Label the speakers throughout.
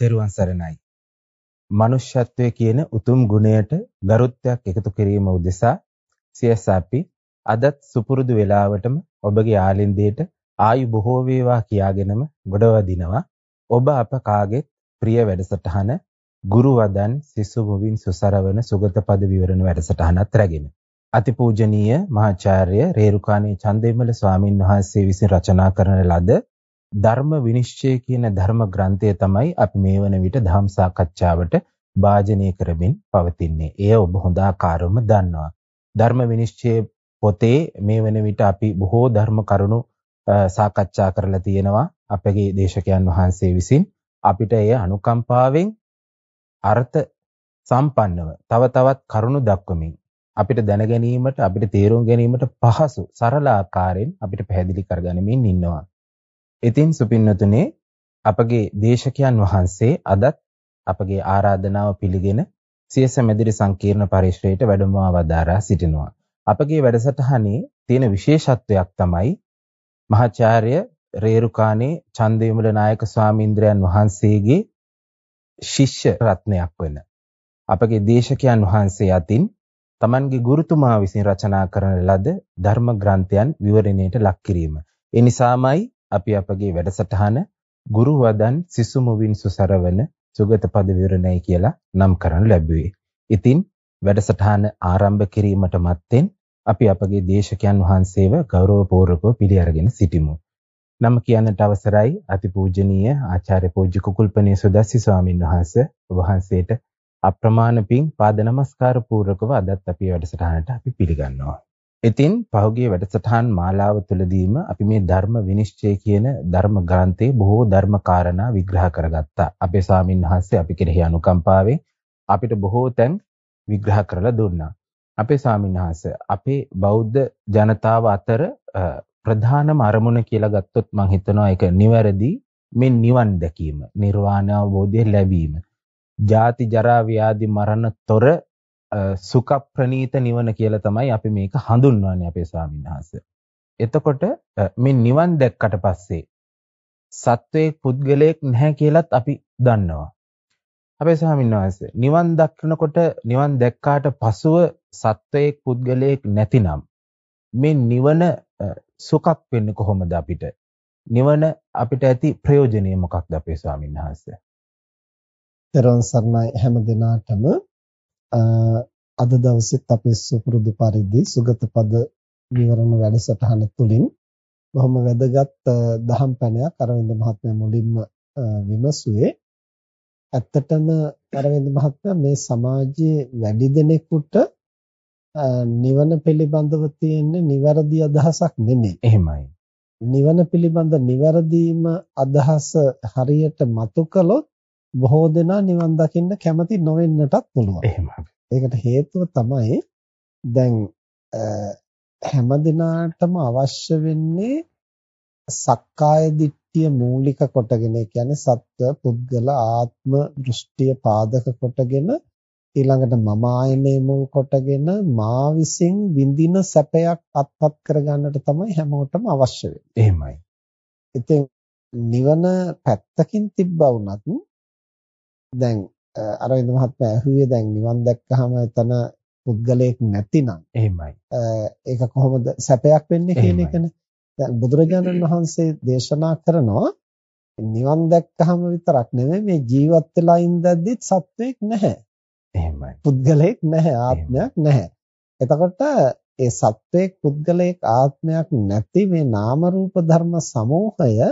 Speaker 1: තෙරුවන් සරණයි. මනුෂ්‍යත්වයේ කියන උතුම් ගුණයට ගරුත්වයක් එකතු කිරීම උදෙසා සියස් අපි අදත් සුපුරුදු වේලාවටම ඔබගේ ආලින්දයට ආයු බොහෝ වේවා කියාගෙනම ගොඩවදිනවා. ඔබ අප කාගෙත් ප්‍රිය වැඩසටහන ගුරු වදන් සිසු මුවින් සුසරවන සුගත පද විවරණ වැඩසටහනත් රැගෙන අතිපූජනීය මහාචාර්ය රේරුකාණේ චන්දවිමල ස්වාමින් වහන්සේ විසින් රචනා කරන ලද ධර්ම විනිශ්චය කියන ධර්ම ග්‍රන්ථය තමයි අපි මේ වන විට ධම් සාකච්ඡාවට වාජනය කරමින් පවතින්නේ. එය ඔබ හොඳ ආකාරවම දන්නවා. ධර්ම විනිශ්චය පොතේ මේ වන විට අපි බොහෝ ධර්ම කරුණු සාකච්ඡා කරලා තියෙනවා. අපගේ දේශකයන් වහන්සේ විසින් අපිට එය අනුකම්පාවෙන් අර්ථ සම්පන්නව තව තවත් කරුණු දක්වමින් අපිට දැන ගැනීමට අපිට තේරුම් ගැනීමට පහසු සරල ආකාරයෙන් අපිට පැහැදිලි කරගනිමින් ඉන්නවා. ඉතින් සුපින්නතුනේ අපගේ දේශකයන් වහන්සේ අදත් අපගේ ආරාධනාව පිළිගෙන සියස මෙදිරි සංකීර්ණ පරිශ්‍රයට වැඩමවා වදාරා සිටිනවා. අපගේ වැඩසටහනේ තියෙන විශේෂත්වයක් තමයි මහාචාර්ය රේරුකාණේ චන්දවිමල නායක ස්වාමීන්ද්‍රයන් වහන්සේගේ ශිෂ්‍ය රත්නයක් වෙන අපගේ දේශකයන් වහන්සේ අතින් තමන්ගේ ගුරුතුමා විසින් රචනා කරන ලද ධර්ම ග්‍රන්ථයන් විවරණයට ලක් කිරීම. ඒ නිසාමයි අපි අපගේ වැඩසටහන ගුරු වදන් සිසු මුවින් සුසරවන සුගත පද විවරණයි කියලා නම් කරනු ලැබුවේ. ඉතින් වැඩසටහන ආරම්භ කිරීමට මත්තෙන් අපි අපගේ දේශකයන් වහන්සේව ගෞරවපූර්වකව පිළි අරගෙන සිටිමු. නම කියන්නට අවසරයි අතිපූජනීය ආචාර්ය පූජ්‍ය කුකුල්පනේ සුදස්සි ස්වාමින් වහන්සේ වහන්සේට අප්‍රමාණ පිං පාද නමස්කාර පූර්වකව අදත් අපි වැඩසටහනට අපි පිළිගන්නවා. ඉතින් පහුගිය වැඩසටහන් මාලාව තුළදීම අපි මේ ධර්ම විනිශ්චය කියන ධර්ම ග්‍රන්ථයේ බොහෝ ධර්ම කාරණා විග්‍රහ කරගත්තා. අපේ ස්වාමින් වහන්සේ අපි කෙරෙහි අනුකම්පාවෙන් අපිට බොහෝ තැන් විග්‍රහ කරලා දුන්නා. අපේ ස්වාමින් වහන්සේ අපේ බෞද්ධ ජනතාව අතර ප්‍රධානම අරමුණ කියලා ගත්තොත් මම හිතනවා ඒක නිවැරදි මේ නිවන් දැකීම, නිර්වාණ අවබෝධය ලැබීම. ජාති ජරා ව්‍යාධි මරණ තොර සුඛ ප්‍රනීත නිවන කියලා තමයි අපි මේක හඳුන්වන්නේ අපේ ස්වාමීන් වහන්සේ. එතකොට මේ නිවන් දැක්කට පස්සේ සත්වයේ පුද්ගලයෙක් නැහැ කියලත් අපි දන්නවා. අපේ ස්වාමීන් වහන්සේ නිවන් දක්නකොට නිවන් දැක්කාට පසුව සත්වයේ පුද්ගලයෙක් නැතිනම් මේ නිවන සුඛක් වෙන්නේ කොහොමද අපිට? නිවන අපිට ඇති ප්‍රයෝජනය මොකක්ද අපේ ස්වාමීන් වහන්සේ?
Speaker 2: දරවන් සර්ණයි හැම දිනාටම අද දවසෙත් අපේ සුපුරුදු පරිදි සුගත පද විවරණ වැඩසටහන තුලින් බොහොම වැදගත් දහම් පැනයක් අරවින්ද මහත්මයා මුලින්ම විමසුවේ ඇත්තටම අරවින්ද මහත්මයා මේ සමාජයේ වැඩි දෙනෙකුට නිවන පිළිබඳව තියෙන නිවැරදි අදහසක් නෙමෙයි.
Speaker 1: එහෙමයි.
Speaker 2: නිවන පිළිබඳ නිවැරදිම අදහස හරියට මතු කළොත් බොහෝ දෙනා නිවන් දකින්න කැමති නොවෙන්නටත් පුළුවන්.
Speaker 1: එහෙමයි.
Speaker 2: ඒකට හේතුව තමයි දැන් හැම දිනාටම අවශ්‍ය වෙන්නේ සක්කාය දිට්ඨිය මූලික කොටගෙන ඒ කියන්නේ සත්ව පුද්ගල ආත්ම දෘෂ්ටිය පාදක කොටගෙන ඊළඟට මම ආයනේ මුල් කොටගෙන මා විසින් විඳින සැපයක් අත්පත් කරගන්නට තමයි හැමෝටම අවශ්‍ය වෙන්නේ.
Speaker 1: එහෙමයි.
Speaker 2: ඉතින් නිවන පැත්තකින් තිබ්බා වුණත් දැන් අරවින්ද මහත්මයා ඇහුවේ දැන් නිවන් දැක්කහම එතන පුද්ගලයෙක් නැතිනම්
Speaker 1: එහෙමයි.
Speaker 2: ඒක කොහොමද සැපයක් වෙන්නේ කියන එකනේ. දැන් බුදුරජාණන් වහන්සේ දේශනා කරනවා නිවන් දැක්කහම විතරක් නෙමෙයි මේ ජීවත් වෙලා ඉඳද්දිත් සත්වෙක් නැහැ.
Speaker 1: එහෙමයි.
Speaker 2: පුද්ගලයෙක් නැහැ, ආත්මයක් නැහැ. එතකොට ඒ සත්වෙක් පුද්ගලයෙක් ආත්මයක් නැති මේ නාම රූප ධර්ම සමූහය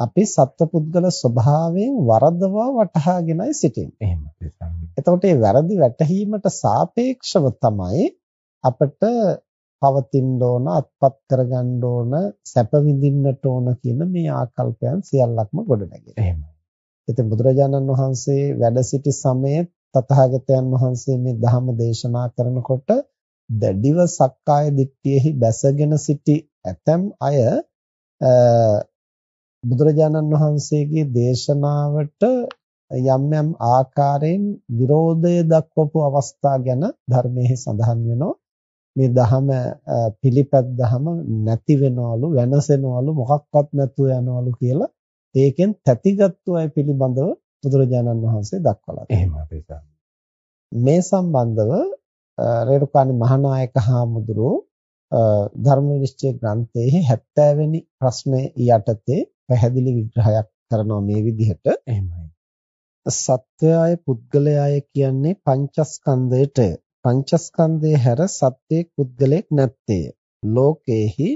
Speaker 2: අපි සත්පුද්ගල ස්වභාවයෙන් වරදවා වටහාගෙනයි සිටින්නේ.
Speaker 1: එහෙම.
Speaker 2: එතකොට මේ වැරදි වැටහීමට සාපේක්ෂව තමයි අපිට පවතින්න ඕන, අත්පත් කරගන්න ඕන, සැප විඳින්නට ඕන කියන මේ ආකල්පයන් සියල්ලක්ම ගොඩනැගෙන්නේ.
Speaker 1: එහෙමයි.
Speaker 2: ඉතින් බුදුරජාණන් වහන්සේ වැඩ සිටි සමයේ තථාගතයන් වහන්සේ මේ ධර්ම දේශනා කරනකොට දැඩිව සක්කාය දිට්ඨියෙහි බැසගෙන සිටි ඇතම් අය බුදුරජාණන් වහන්සේගේ දේශනාවට යම් යම් ආකාරයෙන් විරෝධය දක්වපු අවස්ථා ගැන ධර්මයේ සඳහන් වෙනවා මේ දහම පිළිපැද්දහම නැති වෙනවලු වෙනසෙනවලු මොකක්වත් නැතුව යනවලු කියලා ඒකෙන් තැතිගත්තු අය පිළිබඳව බුදුරජාණන් වහන්සේ දක්වලා
Speaker 1: එහෙම අපේ ස්වාමී.
Speaker 2: මේ සම්බන්ධව රේරුකාණේ මහානායක හාමුදුරුවෝ ධර්ම විනිශ්චය ග්‍රන්ථයේ 70 වෙනි ප්‍රශ්නය යටතේ පැහැදිලි විග්‍රහයක් කරනවා මේ විදිහට
Speaker 1: එහෙමයි.
Speaker 2: සත්වයය පුද්ගලයාය කියන්නේ පංචස්කන්ධයටය. පංචස්කන්ධයේ හැර සත්වයේ පුද්ගලයෙක් නැත්තේය. ලෝකේහි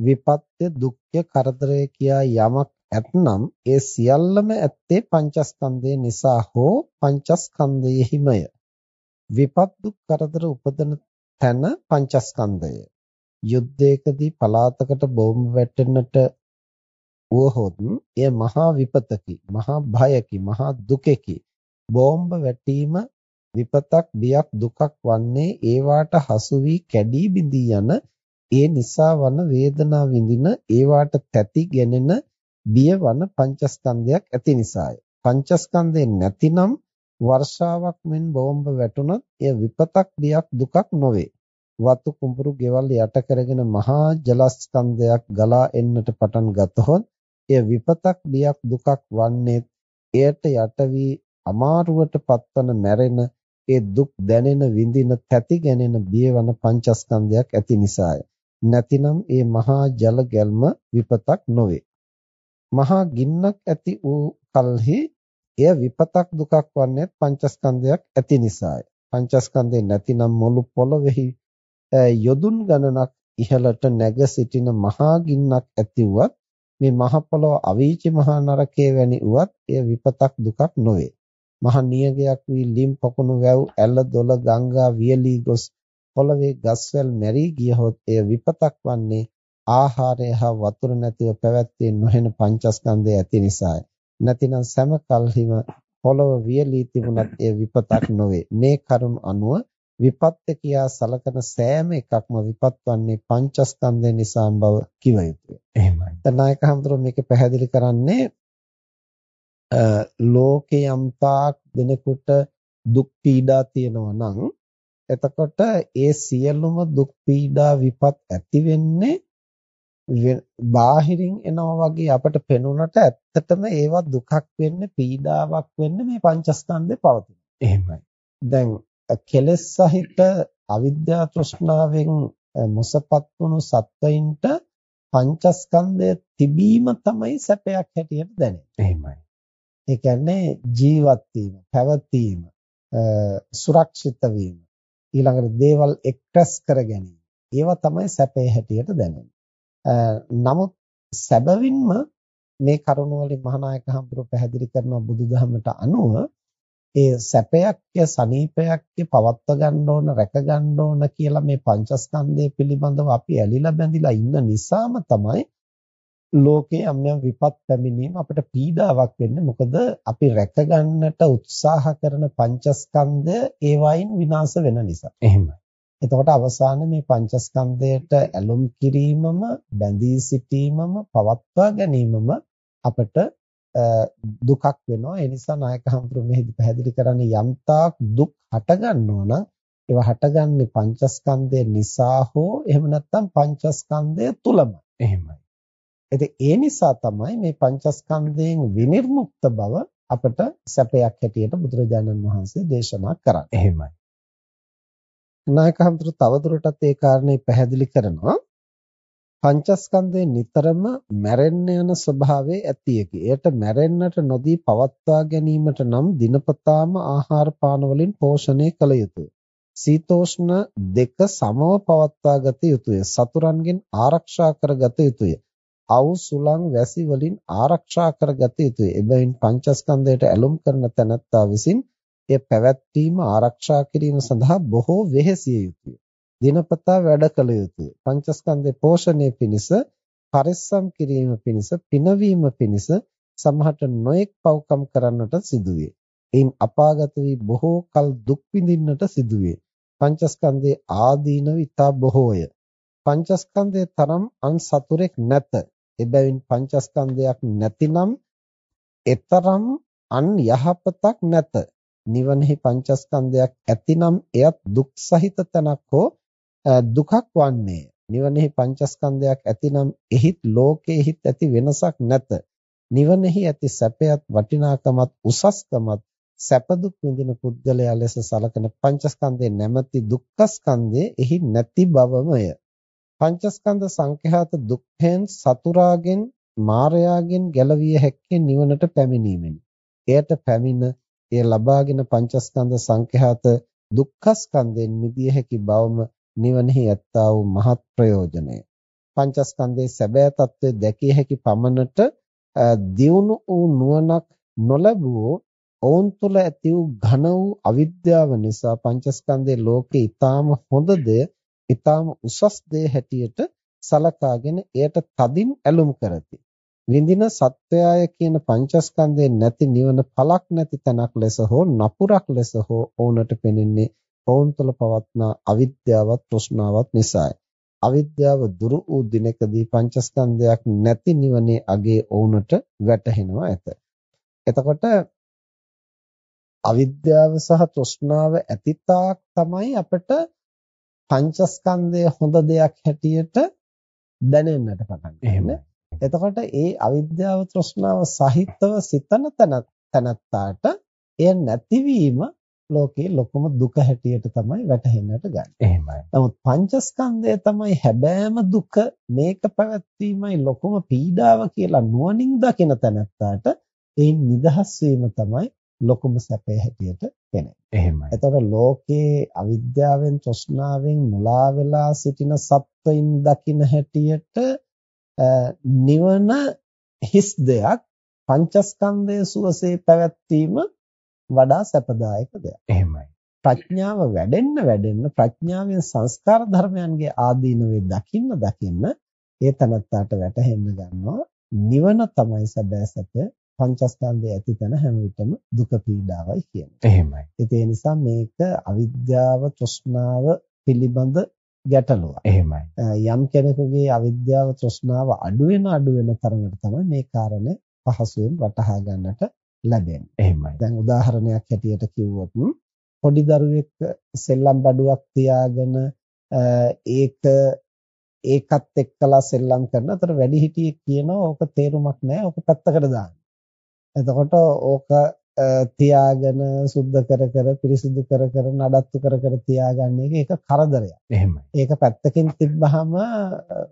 Speaker 2: විපත්‍ය දුක්ඛ කරදරය කියා යමක් ඇතනම් ඒ සියල්ලම ඇත්තේ පංචස්කන්ධය නිසා හෝ පංචස්කන්ධයෙහිමය. විපත් දුක් කරදර උපදින තැන පංචස්කන්ධය. යුද්ධයකදී පලාතකට බෝම්බ වැටෙන්නට වුවහොත් එය මහා විපතකි, මහා භයකි, මහා දුකකි. බෝම්බ වැටීම විපතක්, බියක්, දුකක් වන්නේ ඒවාට හසු වී කැඩී බිඳී යන ඒ නිසා වන වේදනා විඳින ඒවාට තැති ගෙනෙන බියවන පංචස්කන්ධයක් ඇති නිසාය. පංචස්කන්ධේ නැතිනම් වර්ෂාවක් මෙන් බෝම්බ වැටුණත් එය විපතක් බියක් දුකක් නොවේ. වතු කුඹුරු ගෙවල් යට කරගෙන මහා ජලස්කන්ධයක් ගලා එන්නට පටන් ගතහොත් එය විපතක් බියක් දුකක් වන්නේ එයට යට වී අමාරුවට පත්වන මැරෙන ඒ දුක් දැනෙන විඳින තැති ගැනෙන බියවන පංචස්කන්ධයක් ඇති නිසාය. නැතිනම් ඒ මහා ජල ගැල්ම විපතක් නොවේ. මහා ගින්නක් ඇති වූ කලෙහි එය විපතක් දුකක් වන්නේ පංචස්කන්ධයක් ඇති නිසාය. පංචස්කන්ධේ නැතිනම් මුළු පොළොවේහි යොදුන් ගණනක් ඉහළට නැග සිටින මහා ගින්නක් ඇතිවුවත් මේ මහ පොළොව අවීචි මහා නරකයේ වැනි උවත් එය විපතක් දුකක් නොවේ. මහ නියගයක් වී ලිම් පොකුණු වැව් ඇල දොල ගංගා වියලී ගොස් පොළවේ ගස්වැල් මැරී ගියහොත් එය විපතක් වන්නේ ආහාරය හා වතුර නැතිව පැවැත්වේ නොහෙන පංචස්කන්ධය ඇති නිසාය. නැතිනම් සෑම කල්හිම පොළව වියලී තිබුණත් එය විපතක් නොවේ. මේ කරුණ අනුව විපත්‍ය කියා සලකන සෑම එකක්ම විපත් වන්නේ පංචස්කන්ධය නිසා බව කිව යුතුය.
Speaker 1: එහෙමයි.
Speaker 2: දැන් නායක හඳුර මේක පැහැදිලි කරන්නේ ලෝකේ යම්තාක් දෙනෙකුට දුක් පීඩා තියෙනවා නම් එතකොට ඒ සියලුම දුක් පීඩා විපත් ඇති වෙන්නේ බාහිරින් එනවා වගේ අපට පෙනුනට ඇත්තටම ඒවා දුකක් වෙන්නේ පීඩාවක් වෙන්නේ මේ පංචස්කන්ධේ පවතින.
Speaker 1: එහෙමයි.
Speaker 2: දැන් කෙලෙස් සහිත අවිද්‍යා තෘෂ්ණාවෙන් මොසපත් වුණු සත්වයින්ට පංචස්කන්ධය තිබීම තමයි සැපයක් හැටියට දැනෙන්නේ.
Speaker 1: එහෙමයි.
Speaker 2: ඒ කියන්නේ ජීවත් වීම, පැවතීම, සුරක්ෂිත වීම, ඊළඟට දේවල් එක්ස්ප්‍රස් කර ගැනීම. ඒවා තමයි සැපේ හැටියට දැනෙන්නේ. නමුත් සැබවින්ම මේ කරුණ වලින් මහානායක හඳුර පැහැදිලි කරන බුදුදහමට අනුව ඒ සැපයක්ය සනීපයක්ය පවත්ව ගන්න ඕන රැක ගන්න ඕන කියලා මේ පංචස්කන්ධය පිළිබඳව අපි ඇලිලා බැඳිලා ඉන්න නිසාම තමයි ලෝකේ යම් යම් විපත් පැමිණීම අපිට පීඩාවක් වෙන්නේ මොකද අපි රැක ගන්නට උත්සාහ කරන පංචස්කන්ධය ඒ වයින් විනාශ වෙන නිසා.
Speaker 1: එහෙමයි.
Speaker 2: එතකොට අවසානයේ මේ පංචස්කන්ධයට ඇලුම් කිරීමම බැඳී සිටීමම පවත්වා ගැනීමම අපට දුකක් වෙනවා. ඒ නිසා නායක හඳුරු මෙහිදී පැහැදිලි කරන්නේ යම්තාක් දුක් හට ගන්නවා නම් ඒවා හටගන්නේ පංචස්කන්ධය නිසා හෝ එහෙම නැත්නම් පංචස්කන්ධය තුලමයි.
Speaker 1: එහෙමයි.
Speaker 2: ඉතින් ඒ නිසා තමයි මේ පංචස්කන්ධයෙන් විනිර්මුක්ත බව අපට සැපයක් හැටියට බුදුරජාණන් වහන්සේ දේශනා කරන්නේ.
Speaker 1: එහෙමයි.
Speaker 2: නායක හඳුරු තවදුරටත් ඒ කාරණේ පැහැදිලි කරනවා. පංචස්කන්ධේ නිතරම මැරෙන්න යන ස්වභාවයේ ඇතියකි. එයට මැරෙන්නට නොදී පවත්වා ගැනීමට නම් දිනපතාම ආහාර පාන වලින් පෝෂණය කළ යුතුය. සීතෝෂ්ණ දෙක සමව පවත්වා ගත යුතුය. සතුරන්ගෙන් ආරක්ෂා කර ගත යුතුය. අවු සුලං වැසි වලින් ආරක්ෂා කර ගත යුතුය. එබැවින් පංචස්කන්ධයට ඇලුම් කරන තැනැත්තා විසින් එය පැවැත්වීම ආරක්ෂා කිරීම සඳහා බොහෝ වෙහෙසිය යුතුය. දිනපතා වැඩ කළ යුතුය. පංචස්කන්ධේ පෝෂණය පිණිස පරිස්සම් කිරීම පිණිස පිනවීම පිණිස සමහට නොඑක් පව්කම් කරන්නට සිදුවේ. එයින් අපාගත වී බොහෝ කල දුක් විඳින්නට සිදුවේ. පංචස්කන්ධේ ආදීනව ඊතා බොහෝය. පංචස්කන්ධයේ තරම් අන් සතුරෙක් නැත. එබැවින් පංචස්කන්ධයක් නැතිනම් එතරම් අන් යහපතක් නැත. නිවනෙහි පංචස්කන්ධයක් ඇතිනම් එයත් දුක් සහිත තැනක් හෝ දුකක් වන්නේ. නිවනෙහි පංචස්කන්ධයක් ඇතිනම් එහිත් ලෝකෙහිත් ඇති වෙනසක් නැත. නිවනෙහි ඇති සැපයත් වටිනාකමත් උසස්කමත් සැප දුක් විඳින පුද්ගලයා ලෙස සලකන පංචස්කන්ධේ නැමැති දුක්ඛස්කන්ධයේ එහි නැති බවමය. පංචස්කන්ධ සංඛ්‍යාත දුක්ඛෙන් සතුරාගෙන් මාරයාගෙන් ගැලවිය හැක්කේ නිවනට පැමිණීමෙනි. එයට පැමිණ එය ලබාගෙන පංචස්කන්ධ සංඛ්‍යාත දුක්ඛස්කන්ධෙන් මිදිය හැකි බවම නිවනෙහි ඇත්තා වූ මහත් ප්‍රයෝජනය. පංචස්කන්ධයේ සැබෑ తත්වය දැකිය හැකි පමණට දියුණු වූ නුවණක් නොලැබුවෝ ඔවුන් තුළ ඇති වූ ඝන වූ අවිද්‍යාව නිසා පංචස්කන්ධයේ ලෝකේ ඊටාම හොඳ දෙය, ඊටාම උසස් දෙය හැටියට සලකාගෙන එයට තදින් ඇලුම් කරති. විඳින සත්‍යය කියන පංචස්කන්ධයේ නැති නිවන පළක් නැති තැනක් ලෙස හෝ නපුරක් ලෙස හෝ ඔවුන්ට පෙනෙන්නේ ඔවුන් තුළ පවත්නා අවිද්‍යාවත් තෘෂ්ණාවත් නිසායි. අවිද්‍යාව දුරු වූ දිනකදී පංචස්කන්ධයක් නැති නිවනේ අගේ ඔවුන්ට වැටහෙනවා ඇත. එතකොට අවිද්‍යාව සහ තෘෂ්ණාව ඇතිතාක් තමයි අපිට පංචස්කන්ධය හොඳ දෙයක් හැටියට දැනෙන්නට පටන් ගන්නේ. එතකොට ඒ අවිද්‍යාව තෘෂ්ණාව සහිතව සිතන තැනත්තාට එය නැතිවීම ලෝකේ ලොකුම දුක හැටියට තමයි වැටහෙන්නට ගන්නේ.
Speaker 1: එහෙමයි.
Speaker 2: නමුත් පංචස්කන්ධය තමයි හැබෑම දුක මේක පැවැත්වීමයි ලොකුම පීඩාව කියලා නුවණින් දකින තැනත්තාට ඒ නිදහස් තමයි ලොකුම සැපේ හැටියට පෙනෙන්නේ.
Speaker 1: එහෙමයි.
Speaker 2: එතකොට ලෝකේ අවිද්‍යාවෙන් තෘෂ්ණාවෙන් මුලා වෙලා සිටින සත්වයින් දකින හැටියට නිවන හිස් දෙයක් පංචස්කන්ධය සුවසේ පැවැත්වීම වඩා සැපදායක දෙයක්.
Speaker 1: එහෙමයි.
Speaker 2: ප්‍රඥාව වැඩෙන්න වැඩෙන්න ප්‍රඥාවෙන් සංස්කාර ධර්මයන්ගේ ආදීනවේ දකින්න දකින්න ඒ තනත්තාට වැටහෙන්න ගන්නවා නිවන තමයි සැබෑ සැප පංචස්කන්ධය ඇති තැන හැම විටම දුක පීඩාවයි කියන්නේ.
Speaker 1: එහෙමයි.
Speaker 2: ඒ නිසා මේක අවිද්‍යාව තෘෂ්ණාව පිළිබඳ ගැටලුවක්.
Speaker 1: එහෙමයි.
Speaker 2: යම් කෙනෙකුගේ අවිද්‍යාව තෘෂ්ණාව අඩු වෙන අඩු වෙන තරමට තමයි මේ කාරණේ පහසුවෙන් වටහා ගන්නට ලැබෙන්නේ.
Speaker 1: එහෙමයි.
Speaker 2: දැන් උදාහරණයක් හැටියට කිව්වොත් පොඩි දරුවෙක් සෙල්ලම් බඩුවක් තියාගෙන ඒක ඒකත් එක්කලා සෙල්ලම් කරන අතර වැඩිහිටියෙක් කියනවා ඕක තේරුමක් නැහැ ඕක පැත්තකට දාන්න. එතකොට ඕක තියාගෙන සුද්ධ කර කර පිරිසිදු කර කර නඩත්තු කර කර තියාගන්න එක ඒක කරදරයක්.
Speaker 1: එහෙමයි.
Speaker 2: ඒක පැත්තකින් තිබ්බහම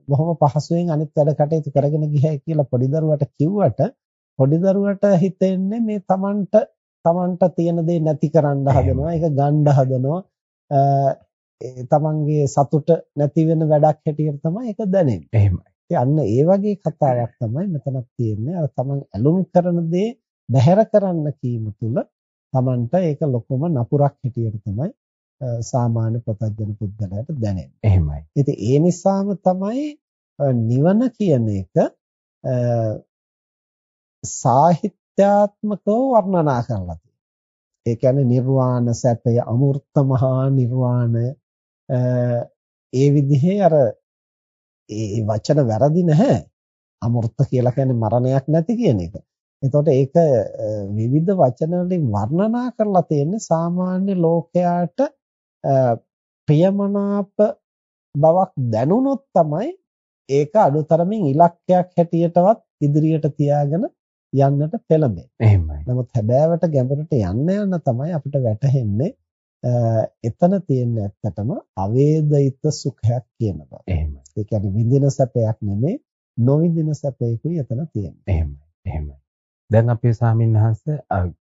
Speaker 2: බොහොම පහසුවෙන් අනිත් වැඩ කටයුතු කරගෙන ගියයි කියලා පොඩි දරුවට කිව්වට පොඩි දරුවට හිතෙන්නේ මේ Tamanට Tamanට තියෙන දේ නැති කරන්න හදනවා ඒක ගන්න හදනවා තමන්ගේ සතුට නැති වෙන වැඩක් හැටියට තමයි ඒක දැනෙන්නේ.
Speaker 1: එහෙමයි.
Speaker 2: අන්න ඒ වගේ කතාවක් තමයි මෙතනක් තියෙන්නේ. අර තමන් ඇලුම් කරන දේ බැහැර කරන්න කීම තුල තමන්ට ඒක ලොකුම නපුරක් හැටියට තමයි සාමාන්‍ය ප්‍රත්‍යජන පුද්ගලයාට දැනෙන්නේ.
Speaker 1: එහෙමයි.
Speaker 2: ඉතින් ඒ නිසාම තමයි නිවන කියන එක සාහිත්‍යාත්මකව වර්ණනා කරලා තියෙනවා. ඒ කියන්නේ නිර්වාණ සැපය, අමූර්ත මහා නිර්වාණය ඒ විදිහේ අර ඒ වචන වැරදි නැහැ. අමෘත කියලා කියන්නේ මරණයක් නැති කියන එක. එතකොට ඒක විවිධ වචන වලින් වර්ණනා කරලා තියෙන්නේ සාමාන්‍ය ලෝකයාට ප්‍රියමනාප බවක් දැනුනොත් තමයි ඒක අඩුතරමින් ඉලක්කයක් හැටියටවත් ඉදිරියට තියාගෙන යන්නට පෙළඹෙන්නේ.
Speaker 1: එහෙමයි.
Speaker 2: නමුත් හැබෑවට ගැඹුරට යන්න යන තමයි අපිට වැටහෙන්නේ එතන තියෙන ඇත්තටම අවේදිත සුඛයක් කියන බව.
Speaker 1: එහෙමයි.
Speaker 2: ඒ කියන්නේ විඳින සැපයක් නෙමෙයි නොවිඳින සැපයකුයි එතන තියෙන්නේ.
Speaker 1: එහෙමයි. එහෙමයි. දැන් අපේ සාමින්හස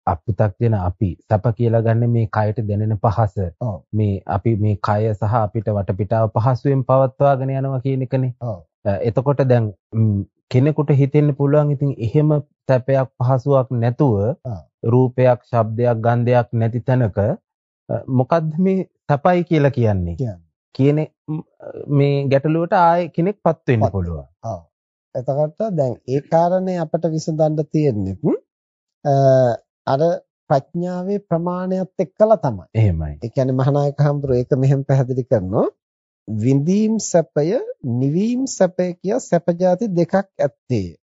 Speaker 1: අපුතක් දෙන අපි සැප කියලා ගන්න මේ කයට දැනෙන පහස මේ අපි මේ කය සහ අපිට වටපිටාව පහසුවෙන් පවත්වාගෙන යනවා කියන එකනේ. එතකොට දැන් කෙනෙකුට හිතෙන්න පුළුවන් ඉතින් එහෙම සැපයක් පහසුවක් නැතුව රූපයක්, ශබ්දයක්, ගන්ධයක් නැති තැනක මොකද්ද මේ සැපයි කියලා කියන්නේ? කියන මේ ගැටලුවට ආයේ කෙනෙක්පත් වෙන්න පුළුවන්.
Speaker 2: ඔව්. එතකොට දැන් ඒ කාරණේ අපිට විසඳන්න තියෙන්නේ අර ප්‍රඥාවේ ප්‍රමාණයත් එක්කලා තමයි.
Speaker 1: එහෙමයි.
Speaker 2: ඒ කියන්නේ මහානායක හඳුර ඒක මෙහෙම පැහැදිලි කරනවා. විඳීම් සැපය නිවීම් සැපය කිය සැප දෙකක් ඇත්තේ.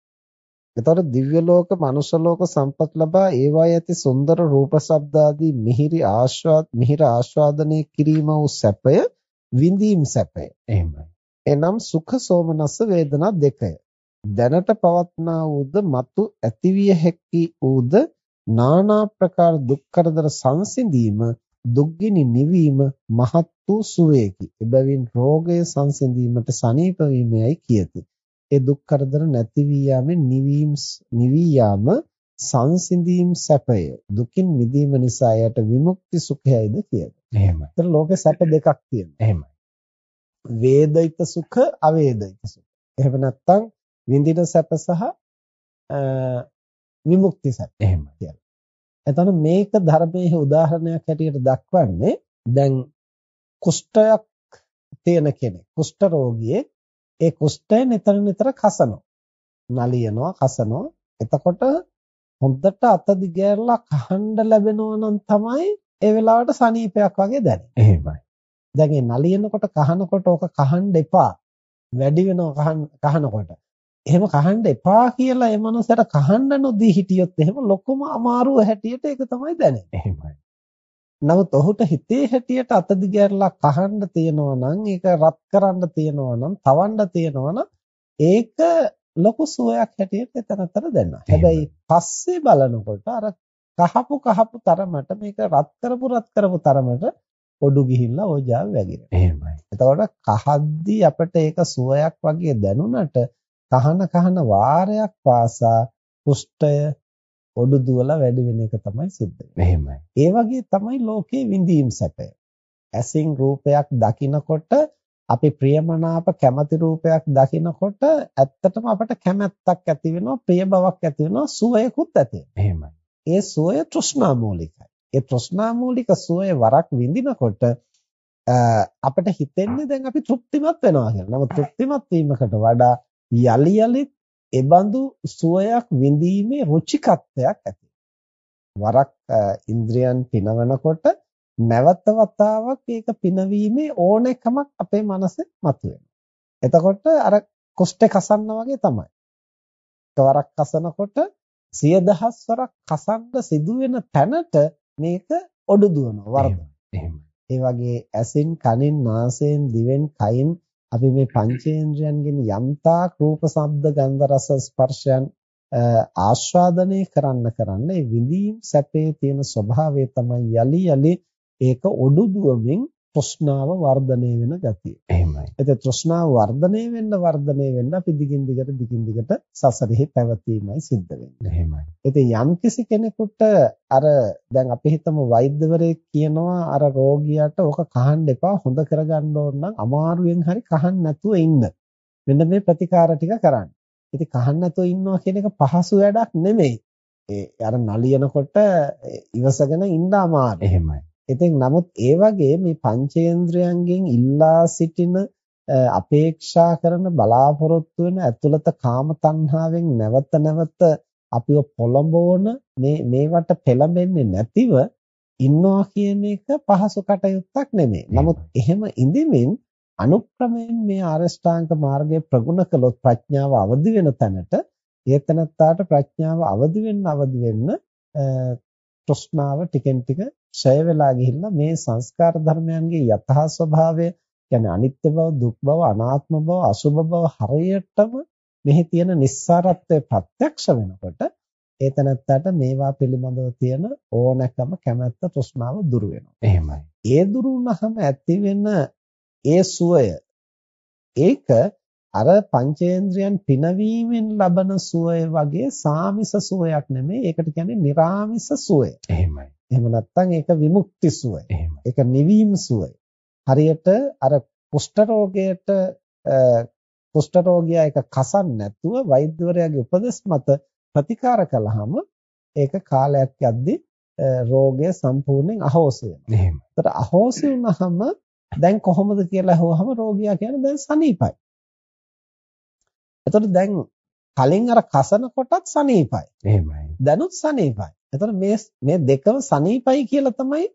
Speaker 2: එතකොට දිව්‍ය ලෝක, මනුෂ්‍ය ලෝක සම්පත් ලබා ඒවායේ ඇති සුන්දර රූප ශබ්දාදී මිහිරි ආස්වාද මිහිර ආස්වාදනය කිරීම වූ සැපය විඳීම් සැපය.
Speaker 1: එහෙමයි.
Speaker 2: එනම් සුඛ සෝමනස්ස වේදනා දෙකය. දැනට පවත්නා වූද මතු ඇතිවිය හැකි වූද নানা ප්‍රකාර දුක් කරදර සංසිඳීම දුක්ගිනි නිවීම මහත් වූ සුවයකි. එබැවින් රෝගය සංසිඳීමට සනීප වීමයි කියති. ඒ දුක් කරදර නැති වී යාමෙන් නිවීම නිවී යාම සංසිඳීම් සැපය. දුකින් මිදීම නිසා එයට විමුක්ති සුඛයයිද කියනවා.
Speaker 1: එහෙමයි.
Speaker 2: ඒතර ලෝකේ සැප දෙකක් තියෙනවා.
Speaker 1: එහෙමයි.
Speaker 2: වේදිත සුඛ, අවේදිත සුඛ. එහෙම නැත්නම් විඳින සැප සහ විමුක්ති සැප.
Speaker 1: එහෙමයි.
Speaker 2: එතන මේක ධර්මයේ උදාහරණයක් හැටියට දක්වන්නේ දැන් කුෂ්ඨයක් තියෙන කෙනෙක්. කුෂ්ඨ රෝගියෙක් ඒ කුෂ්ඨය නිතර නිතර කසනවා. නලියනවා, කසනවා. එතකොට හොඳට අත දිගෑරලා කහන්න ලැබෙනවා නම් තමයි ඒ වෙලාවට සනීපයක් වගේ දැනෙන්නේ.
Speaker 1: එහෙමයි.
Speaker 2: දැන් මේ නලියනකොට කහනකොට ඕක කහන්න එපා. වැඩි වෙනවා කහනකොට. එහෙම කහන්න එපා කියලා ඒ මනුස්සයාට කහන්න නොදී හිටියොත් එහෙම ලොකුම අමාරුව හැටියට ඒක තමයි දැනෙන්නේ.
Speaker 1: එහෙමයි.
Speaker 2: නමුත් ඔහුට හිතේ හැටියට අත දිගහැරලා කහන්න තියනවා නම් ඒක රත් කරන්න තියනවා නම් තවන්න තියනවා නම් ඒක ලොකු සුවයක් හැටියට එතනතර දැනෙනවා. හැබැයි පස්සේ බලනකොට අර කහපු කහපු තරමට මේක රත් කරපු රත් කරපු තරමට ඔඩු ගිහිල්ලා ඕජාව වැగిරෙනවා.
Speaker 1: එහෙමයි.
Speaker 2: එතකොට කහද්දී අපිට ඒක සුවයක් වගේ දැනුණට කහන කහන වාරයක් පාසා කුෂ්ඨය ඔඩු දුවලා වැඩි වෙන එක තමයි සිද්ධ වෙන්නේ.
Speaker 1: එහෙමයි.
Speaker 2: ඒ වගේ තමයි ලෝකේ විඳීම් සැපය. ඇසින් රූපයක් දකිනකොට අපි ප්‍රියමනාප කැමති රූපයක් දකිනකොට ඇත්තටම අපට කැමැත්තක් ඇති වෙනවා, ප්‍රිය බවක් ඇති වෙනවා, සුවයකුත් ඇති
Speaker 1: එහෙමයි.
Speaker 2: ඒ සුවය තෘෂ්ණා මූලිකයි. ඒ තෘෂ්ණා මූලික සුවය වරක් විඳිනකොට අපිට හිතෙන්නේ දැන් අපි තෘප්තිමත් වෙනවා කියලා. නමුත් තෘප්තිමත් වීමකට වඩා යලි යලිත් එබඳු සුවයක් විඳීමේ රුචිකත්වයක් ඇති වරක් ඉන්ද්‍රියන් පිනවනකොට නැවත වතාවක් ඒක පිනවීමේ ඕනෑකමක් අපේ මනසේ මතුවෙනවා. එතකොට අර කොස්ටේ කසන්න වගේ තමයි. එකවරක් කසනකොට සිය දහස් වරක් කසන්න සිදුවෙන තැනට මේක ඔඩු දුවනවා වරද. ඒ වගේ ඇසින් කනින් නාසයෙන් දිවෙන් කයින් අපි මේ පංචේන්ද්‍රයන්ගෙන් යම්තාක් රූප ශබ්ද ගන්ධ රස ස්පර්ශයන් ආස්වාදනය කරන්න කරන්න ඒ විඳීම් සැපේ තියෙන ස්වභාවය තමයි යලි යලි ඒක ඔඩු දුවමින් තෘෂ්ණාව වර්ධනය වෙන ගතිය.
Speaker 1: එහෙමයි.
Speaker 2: ඒත් තෘෂ්ණාව වර්ධනය වෙන්න වර්ධනය වෙන්න අපි දිගින් දිගට දිගින් දිගට සසරෙහි පැවතීමයි සිද්ධ වෙන්නේ.
Speaker 1: එහෙමයි.
Speaker 2: ඒත් යම් කිසි කෙනෙකුට අර දැන් අපි හිතමු වෛද්‍යවරයෙක් කියනවා අර රෝගියාට ඕක කහන්න එපා හොඳ කරගන්න ඕන නම් අමාරුවෙන් හරි කහන්න නැතුව ඉන්න. මෙන්න මේ ප්‍රතිකාර ටික කරන්න. ඉතින් කහන්න නැතුව ඉන්නවා කියන එක පහසු වැඩක් නෙමෙයි. ඒ අර නලියනකොට ඉවසගෙන ඉන්න අමාරුයි.
Speaker 1: එහෙමයි.
Speaker 2: ඉතින් නමුත් ඒ වගේ මේ පංචේන්ද්‍රයන්ගෙන් ඉල්ලා සිටින අපේක්ෂා කරන බලාපොරොත්තු වෙන ඇතුළත කාම තණ්හාවෙන් නැවත නැවත අපිව පොළඹවන මේ මේවට පෙළඹෙන්නේ නැතිව ඉන්නවා කියන එක පහසු කටයුත්තක් නෙමෙයි. නමුත් එහෙම ඉඳිමින් අනුක්‍රමයෙන් මේ ආරෂ්ඨාංග මාර්ගය ප්‍රගුණ කළොත් ප්‍රඥාව අවදි වෙන තැනට ඒතනත්තාට ප්‍රඥාව අවදි වෙන්න අවදි වෙන්න තෘෂ්ණාව ටිකෙන් ටික ඡය වෙලා ගිහිල්ලා මේ සංස්කාර ධර්මයන්ගේ යථා ස්වභාවය කියන්නේ අනිත්‍ය බව, දුක් බව, අනාත්ම බව, අසුභ බව හරියටම මෙහි තියෙන නිස්සාරත්වය ප්‍රත්‍යක්ෂ වෙනකොට ඒ තැනත්තට මේවා පිළිබඳව තියෙන ඕනෑකම කැමැත්ත තෘෂ්ණාව දුරු වෙනවා.
Speaker 1: එහෙමයි.
Speaker 2: ඒ දුරු වුණාම ඇති වෙන ඒ සුවය ඒක අර පංචේන්ද්‍රයන් පිනවීමෙන් ලබන සුවය වගේ සාමිස සුවයක් නෙමෙයි. ඒකට කියන්නේ निराමිස සුවය.
Speaker 1: එහෙමයි.
Speaker 2: එහෙම නැත්නම් ඒක විමුක්ති සුවය.
Speaker 1: එහෙමයි.
Speaker 2: ඒක නිවීම සුවය. හරියට අර කුෂ්ඨ රෝගයට කුෂ්ඨ රෝගියා ඒක කසන්නේ නැතුව වෛද්‍යවරයාගේ උපදෙස් මත ප්‍රතිකාර කළාම ඒක කාලයක් යද්දී රෝගය සම්පූර්ණයෙන් අහෝසි වෙනවා.
Speaker 1: එහෙම.
Speaker 2: ඒතර අහෝසි වුණාම දැන් කොහොමද කියලා අහුවහම රෝගියා කියන්නේ දැන් සනීපයි. එතකොට දැන් කලින් අර කසන කොටත් සනීපයි.
Speaker 1: එහෙමයි.
Speaker 2: දැනුත් සනීපයි. එතකොට මේ මේ දෙකම සනීපයි කියලා තමයි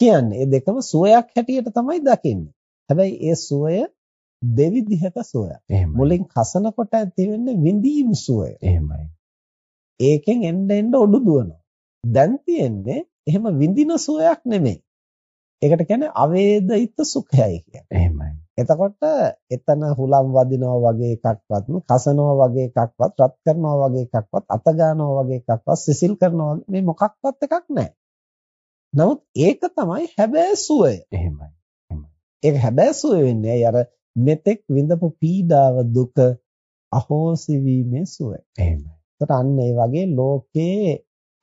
Speaker 2: කියන්නේ. මේ දෙකම සුවයක් හැටියට තමයි දකින්නේ. හැබැයි ඒ සුවය දෙවිධයක සුවයක්. මුලින් කසනකොට ඇති වෙන්නේ විඳීම් සුවය.
Speaker 1: එහෙමයි.
Speaker 2: ඒකෙන් එන්න එන්න ඔඩු දුවනවා. දැන් තියෙන්නේ එහෙම විඳින සුවයක් නෙමෙයි. ඒකට කියන්නේ අවේදිත සුඛයයි කියන්නේ.
Speaker 1: එහෙමයි.
Speaker 2: එතකොට එතන හුලම් වදිනවා වගේ එකක්වත් කසනවා වගේ එකක්වත් රත් කරනවා වගේ එකක්වත් අත ගන්නවා වගේ එකක්වත් සිසිල් කරනවා මේ මොකක්වත් එකක් නැහැ. නමුත් ඒක තමයි හැබෑ සුවය.
Speaker 1: එහෙමයි.
Speaker 2: ඒක හැබෑ සුවය වෙන්නේ අර මෙතෙක් විඳපු පීඩාව දුක අහෝසි වීමේ සුවය.
Speaker 1: එහෙමයි.
Speaker 2: ඒකට අන්න ඒ වගේ ලෝකේ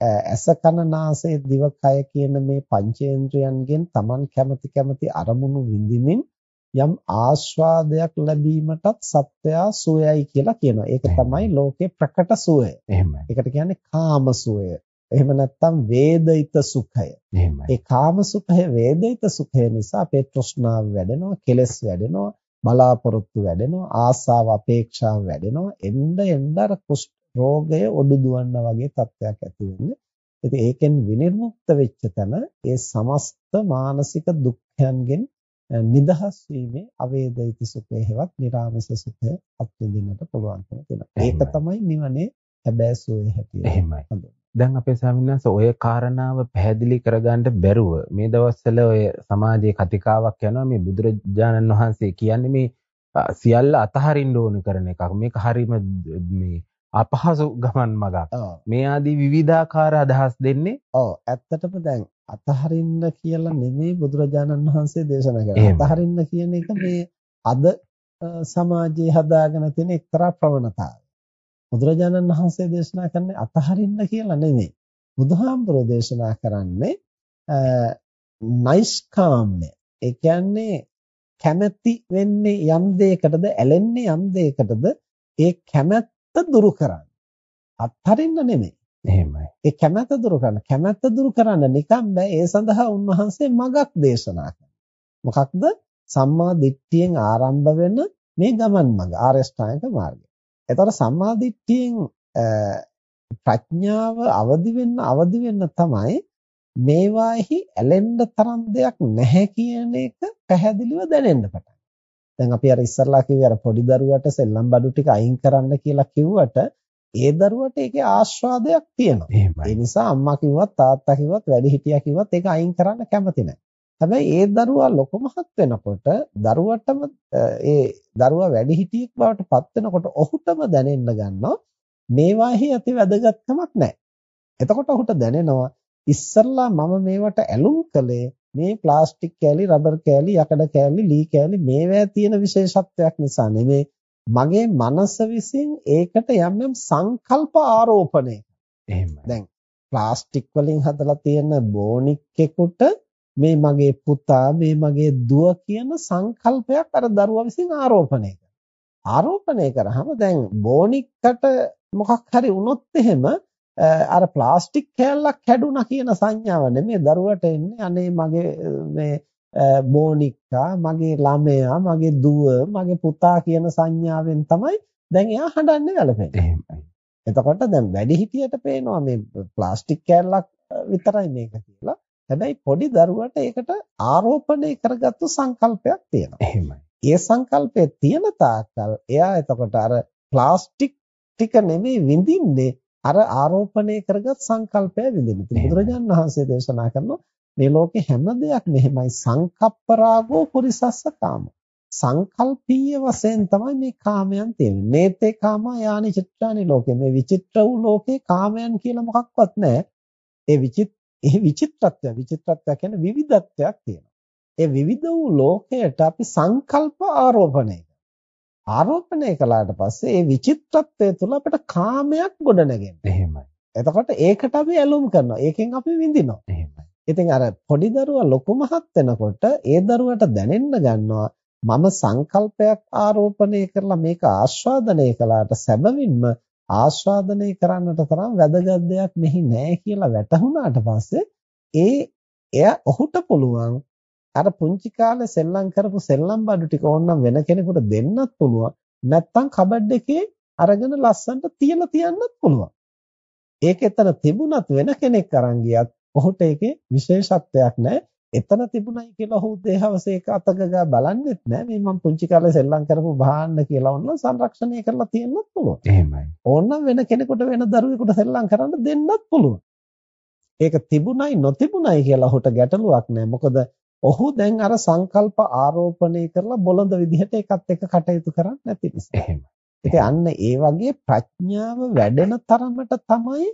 Speaker 2: ඇස කන නාසය දිව කය කියන මේ පංචේන්ද්‍රයන්ගෙන් Taman කැමති කැමති අරමුණු විඳින්මින් යම් ආස්වාදයක් ලැබීමටත් සත්‍යය සුවයයි කියලා කියනවා. ඒක තමයි ලෝකේ ප්‍රකට සුවය.
Speaker 1: එහෙමයි.
Speaker 2: ඒකට කියන්නේ කාම සුවය. එහෙම නැත්නම් වේදිත සුඛය.
Speaker 1: එහෙමයි.
Speaker 2: ඒ කාම සුඛය වේදිත සුඛය නිසා අපේ තෘෂ්ණාව වැඩෙනවා, කෙලෙස් වැඩෙනවා, බලාපොරොත්තු වැඩෙනවා, ආසාව අපේක්ෂාව වැඩෙනවා. එන්න එන්න අර රෝගය ඔඩු දුවන්න වගේ තත්ත්වයක් ඇති වෙන්නේ. ඉතින් ඒකෙන් විනිර්මුක්ත වෙච්ච තැන ඒ සමස්ත මානසික දුක්ඛයන්ගෙන් නිදහස් වීමේ අවේදිත සුඛය හෙවත් නිරාමස සුඛය අත්විඳින්නට පුළුවන්කම තියෙනවා. ඒක තමයි නිවනේ හැබෑ සුවේ හැටියට.
Speaker 1: එහෙමයි. දැන් අපේ ස්වාමීන් ඔය කාරණාව පැහැදිලි කරගන්න බැරුව මේ දවස්වල ඔය සමාජයේ කතිකාවක් යනවා මේ බුදුරජාණන් වහන්සේ කියන්නේ මේ සියල්ල අතහරින්න ඕන කරන එකක්. මේක හරීම මේ අපහසු ගමන් මගක්. මේ ආදී විවිධාකාර අදහස් දෙන්නේ.
Speaker 2: ඔව් ඇත්තටම දැන් අතහරින්න කියලා නෙමෙයි බුදුරජාණන් වහන්සේ දේශනා කරන්නේ. අතහරින්න කියන එක මේ අද සමාජයේ හදාගෙන තියෙන එක්තරා ප්‍රවණතාවයක්. බුදුරජාණන් වහන්සේ දේශනා කරන්නේ අතහරින්න කියලා නෙමෙයි. බුදුහාමුදුරෝ දේශනා කරන්නේ නයිස්කාම්ය. ඒ කියන්නේ කැමැති වෙන්නේ යම් දෙයකටද ඇලෙන්නේ යම් දෙයකටද ඒ කැමැත්ත දුරු කරන්න. අත්හරින්න නෙමෙයි.
Speaker 1: එහෙමයි.
Speaker 2: ඒ කැමැත්ත දුරු කරන්න. කැමැත්ත දුරු කරන්න නිකම් බෑ. ඒ සඳහා උන්වහන්සේ මගක් දේශනා කරනවා. මොකක්ද? සම්මා දිට්ඨියෙන් ආරම්භ වෙන මේ ගමන් මඟ ආරෂ්ඨායක මාර්ගය. එතකොට සම්මා දිට්ඨියෙන් ප්‍රඥාව අවදි වෙන්න අවදි වෙන්න තමයි මේවාෙහි ඇලෙන්න තරම් දෙයක් නැහැ කියන එක පැහැදිලිව දැනෙන්න පටන් දැන් අපි අර ඉස්සරලා කිව්වේ අර පොඩි දරුවට සෙල්ලම් බඩු ටික අයින් කරන්න කියලා කිව්වට ඒ දරුවට ඒකේ ආස්වාදයක් තියෙනවා. ඒ නිසා අම්මා කිව්වත් තාත්තා කිව්වත් වැඩිහිටියා කිව්වත් ඒක අයින් කරන්න කැමති නැහැ. හැබැයි ඒ දරුවා ලොකු මහත් වෙනකොට දරුවටම ඒ දරුවා වැඩිහිටියෙක් බවට පත් වෙනකොට ඔහුටම දැනෙන්න ගන්නවා මේවාහි ඇති වැදගත්කමක් නැහැ. එතකොට ඔහුට දැනෙනවා ඉස්සල්ලා මම මේවට ඇලුම් කළේ මේ ප්ලාස්ටික් කෑලි රබර් කෑලි යකඩ කෑලි ලී කෑලි මේවා තියෙන විශේෂත්වයක් නිසා නෙමෙයි. මගේ මනස විසින් ඒකට යම් යම් සංකල්ප ආරෝපණය.
Speaker 1: එහෙමයි.
Speaker 2: දැන් ප්ලාස්ටික් වලින් හදලා තියෙන බෝනික්කෙකුට මේ මගේ පුතා මේ මගේ දුව කියන සංකල්පයක් අර දරුවා විසින් ආරෝපණය කරනවා. ආරෝපණය කරාම දැන් බෝනික්කට මොකක් හරි වුණොත් එහෙම අර ප්ලාස්ටික් කෑල්ලක් කැඩුනා කියන සංඥාව නෙමෙයි දරුවට එන්නේ අනේ මගේ මේ බෝනික්කා මගේ ළමයා මගේ දුව මගේ පුතා කියන සංඥාවෙන් තමයි දැන් එයා හඬන්නේ වැළපෙන්නේ.
Speaker 1: එහෙමයි.
Speaker 2: එතකොට දැන් වැඩි හිටියට පේනවා මේ ප්ලාස්ටික් කෑල්ලක් විතරයි මේක කියලා. හැබැයි පොඩි දරුවට ඒකට ආරෝපණය කරගත්තු සංකල්පයක් තියෙනවා.
Speaker 1: එහෙමයි.
Speaker 2: ඒ සංකල්පය තියෙන තාක්කල් එයා එතකොට අර ප්ලාස්ටික් ටික නෙමෙයි විඳින්නේ අර ආරෝපණය කරගත් සංකල්පය විඳින්න. බුදුරජාණන් වහන්සේ දේශනා කරනවා මේ ලෝකේ හැම දෙයක් මෙහෙමයි සංකප්ප රාගෝ පුරිසස්ස කාම. සංකල්පීය වශයෙන් තමයි මේ කාමයන් තියෙන්නේ. මේතේ කාමා යානි චිත්‍රානි ලෝකේ. මේ විචිත්‍ර වූ ලෝකේ කාමයන් කියලා මොකක්වත් නැහැ. ඒ විචිත් ඒ විචිත්‍රත්වය විචිත්‍රත්වය කියන්නේ විවිධත්වයක් තියෙනවා. ඒ විවිධ වූ ලෝකයට අපි සංකල්ප ආරෝපණය ආරෝපණය කළාට පස්සේ ඒ විචිත්‍රත්වය තුළ අපිට කාමයක් ගොඩනගෙනවා.
Speaker 1: එහෙමයි.
Speaker 2: එතකොට ඒකට අපි ඇලුම් කරනවා. ඒකෙන් අපි විඳිනවා.
Speaker 1: එහෙමයි.
Speaker 2: ඉතින් අර පොඩි දරුවා ලොකු මහත් වෙනකොට ඒ දරුවට දැනෙන්න ගන්නවා මම සංකල්පයක් ආරෝපණය කරලා මේක ආස්වාදනය කළාට සැබවින්ම ආස්වාදනය කරන්නට තරම් වැදගත් දෙයක් මෙහි නැහැ කියලා වැටහුණාට පස්සේ ඒ එයා ඔහුට පුළුවන් අර පුංචි කාලේ සෙල්ලම් කරපු සෙල්ලම් බඩු ටික ඕනනම් වෙන කෙනෙකුට දෙන්නත් පුළුවන්. නැත්තම් කබඩ් එකේ අරගෙන ලස්සනට තියලා තියන්නත් පුළුවන්. ඒක එතන තිබුණත් වෙන කෙනෙක් අරන් ගියත් ඔහුට ඒකේ විශේෂත්වයක් නැහැ. එතන තිබුණයි කියලා ඔහු දේහවස ඒක අතගගා බලන්නෙත් නැහැ. මේ මම පුංචි කාලේ සෙල්ලම් කරපු භාණ්ඩ කියලා ඕනනම් සංරක්ෂණය කරලා තියන්නත් පුළුවන්.
Speaker 1: එහෙමයි.
Speaker 2: ඕනනම් වෙන කෙනෙකුට වෙන දරුවෙකුට සෙල්ලම් කරන්න දෙන්නත් පුළුවන්. ඒක තිබුණයි නොතිබුණයි කියලා ඔහුට ගැටලුවක් නැහැ. මොකද ඔහු දැන් අර සංකල්ප ආරෝපණය කරලා බොළඳ විදිහට එකත් එක්ක කටයුතු කරන්නේ නැති නිසා.
Speaker 1: එහෙම.
Speaker 2: ඉතින් අන්න ඒ වගේ ප්‍රඥාව වැඩෙන තරමට තමයි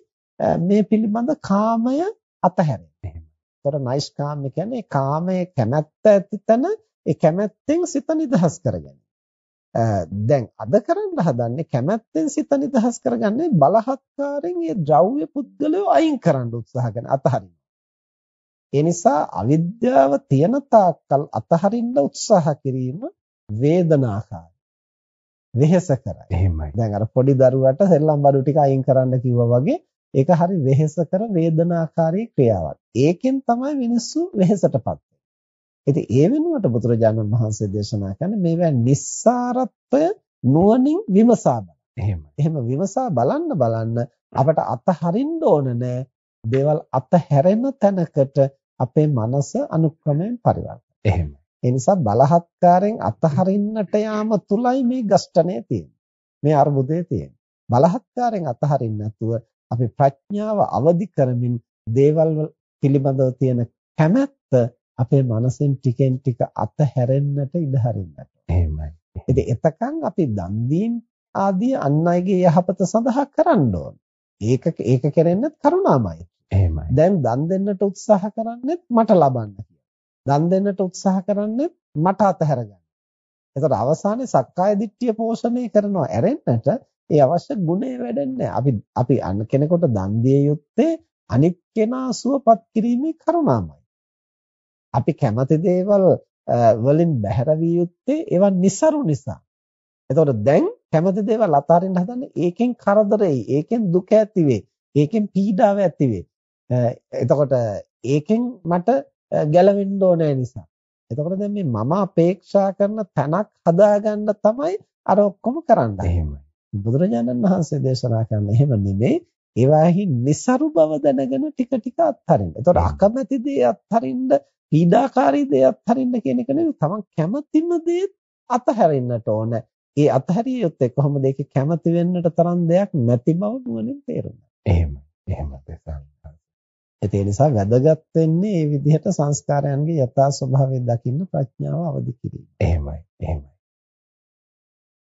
Speaker 2: මේ පිළිබඳ කාමය අතහැරෙන්නේ.
Speaker 1: එහෙම.
Speaker 2: ඒතර නයිස් කාම කියන්නේ කාමයේ කැමැත්ත ඇති තැන ඒ කැමැත්තෙන් සිත නිදහස් කරගන්න. දැන් අද කරන්න හදන්නේ කැමැත්තෙන් සිත නිදහස් කරගන්නේ බලහත්කාරයෙන් ඒ ද්‍රව්‍ය පුද්ගලයෝ අයින් කරන්න උත්සාහ කරන අතහරින්න. ඒ නිසා අවිද්‍යාව තියෙන තාක්කල් අතහරින්න උත්සාහ කිරීම වේදනාකාරයි. වෙහෙස කරයි.
Speaker 1: එහෙමයි.
Speaker 2: දැන් අර පොඩි දරුවට සෙල්ලම් බඩු ටික අයින් කරන්න කිව්වා වගේ ඒක හරි වෙහෙස කර වේදනාකාරී ක්‍රියාවක්. ඒකෙන් තමයි මිනිස්සු වෙහෙසටපත් ඉතින් ඒ වෙනුවට බුදුරජාණන් වහන්සේ දේශනා කරන්නේ මේවා නිස්සාරත්වය නුවණින් විමසා බලන්න.
Speaker 1: එහෙමයි.
Speaker 2: එහෙම විමසා බලන්න බලන්න අපට අතහරින්න ඕන නෑ. දේවල් අතහැරෙන තැනකට අපේ මනස අනුක්‍රමයෙන් පරිවර්තනය.
Speaker 1: එහෙමයි.
Speaker 2: ඒ නිසා බලහත්කාරයෙන් අතහරින්නට යාම තුලයි මේ ගෂ්ඨණය තියෙන්නේ. මේ අර්බුදය තියෙන්නේ. බලහත්කාරයෙන් අතහරින්න නැතුව අපි ප්‍රඥාව අවදි කරමින් දේවල් පිළිබඳව තියෙන කැමැත්ත අපේ මනසෙන් ටිකෙන් ටික අතහැරෙන්නට ඉඩ හරින්නට.
Speaker 1: එහෙමයි.
Speaker 2: ඉතින් එතකන් අපි දන් දීම් ආදී අන් අයගේ යහපත සඳහා කරන්න ඕන. ඒක ඒක කරෙන්නත් කරුණාමයි.
Speaker 1: එහෙමයි.
Speaker 2: දැන් දන් දෙන්නට උත්සාහ කරන්නේත් මට ලබන්න දන් දෙන්නට උත්සාහ කරන්නේත් මට අතහැර ගන්න. එතකොට අවසානයේ සක්කාය දිට්ඨිය පෝෂණය කරනවා ඇරෙන්නට ඒ අවශ්‍ය ගුණය වැඩෙන්නේ අපි අපි අන් කෙනෙකුට දන් දිය යුත්තේ අනිත් කෙනා සුවපත් කිරීමේ කරුණාමයි. අපි කැමති දේවල් වලින් බැහැර විය යුත්තේ ඒවා નિසරු නිසා. එතකොට දැන් කැමති දේවල් අතාරින්න හදන්නේ ඒකෙන් කරදරෙයි, ඒකෙන් දුක ඇති වෙයි, ඒකෙන් පීඩාව ඇති වෙයි. එතකොට ඒකෙන් මට ගැලවෙන්න ඕනේ නිසා. එතකොට දැන් මේ මම අපේක්ෂා කරන තැනක් හදාගන්න තමයි අර ඔක්කොම කරන්නේ.
Speaker 1: එහෙමයි.
Speaker 2: බුදුරජාණන් වහන්සේ දේශනා කරන එහෙම නෙමෙයි ඒවාහි નિසරු බව දැනගෙන ටික ටික අත්හරින්න. එතකොට අකමැති දේ අත්හරින්න, පීඩාකාරී දේ අත්හරින්න කියන එක නෙවෙයි. තමන් කැමතිම දේ අත්හරින්නට ඕන. ඒ අත්හැරිය යුත්තේ කොහොමද? ඒකේ කැමති වෙන්නට තරම් දෙයක් නැති බව නුවණින් තේරුණා.
Speaker 1: එහෙමයි. එහෙමයි තේසාරි.
Speaker 2: ඒ නිසා වැදගත් වෙන්නේ මේ විදිහට සංස්කාරයන්ගේ යථා ස්වභාවය දකින්න ප්‍රඥාව අවදි කිරීම.
Speaker 1: එහෙමයි. එහෙමයි.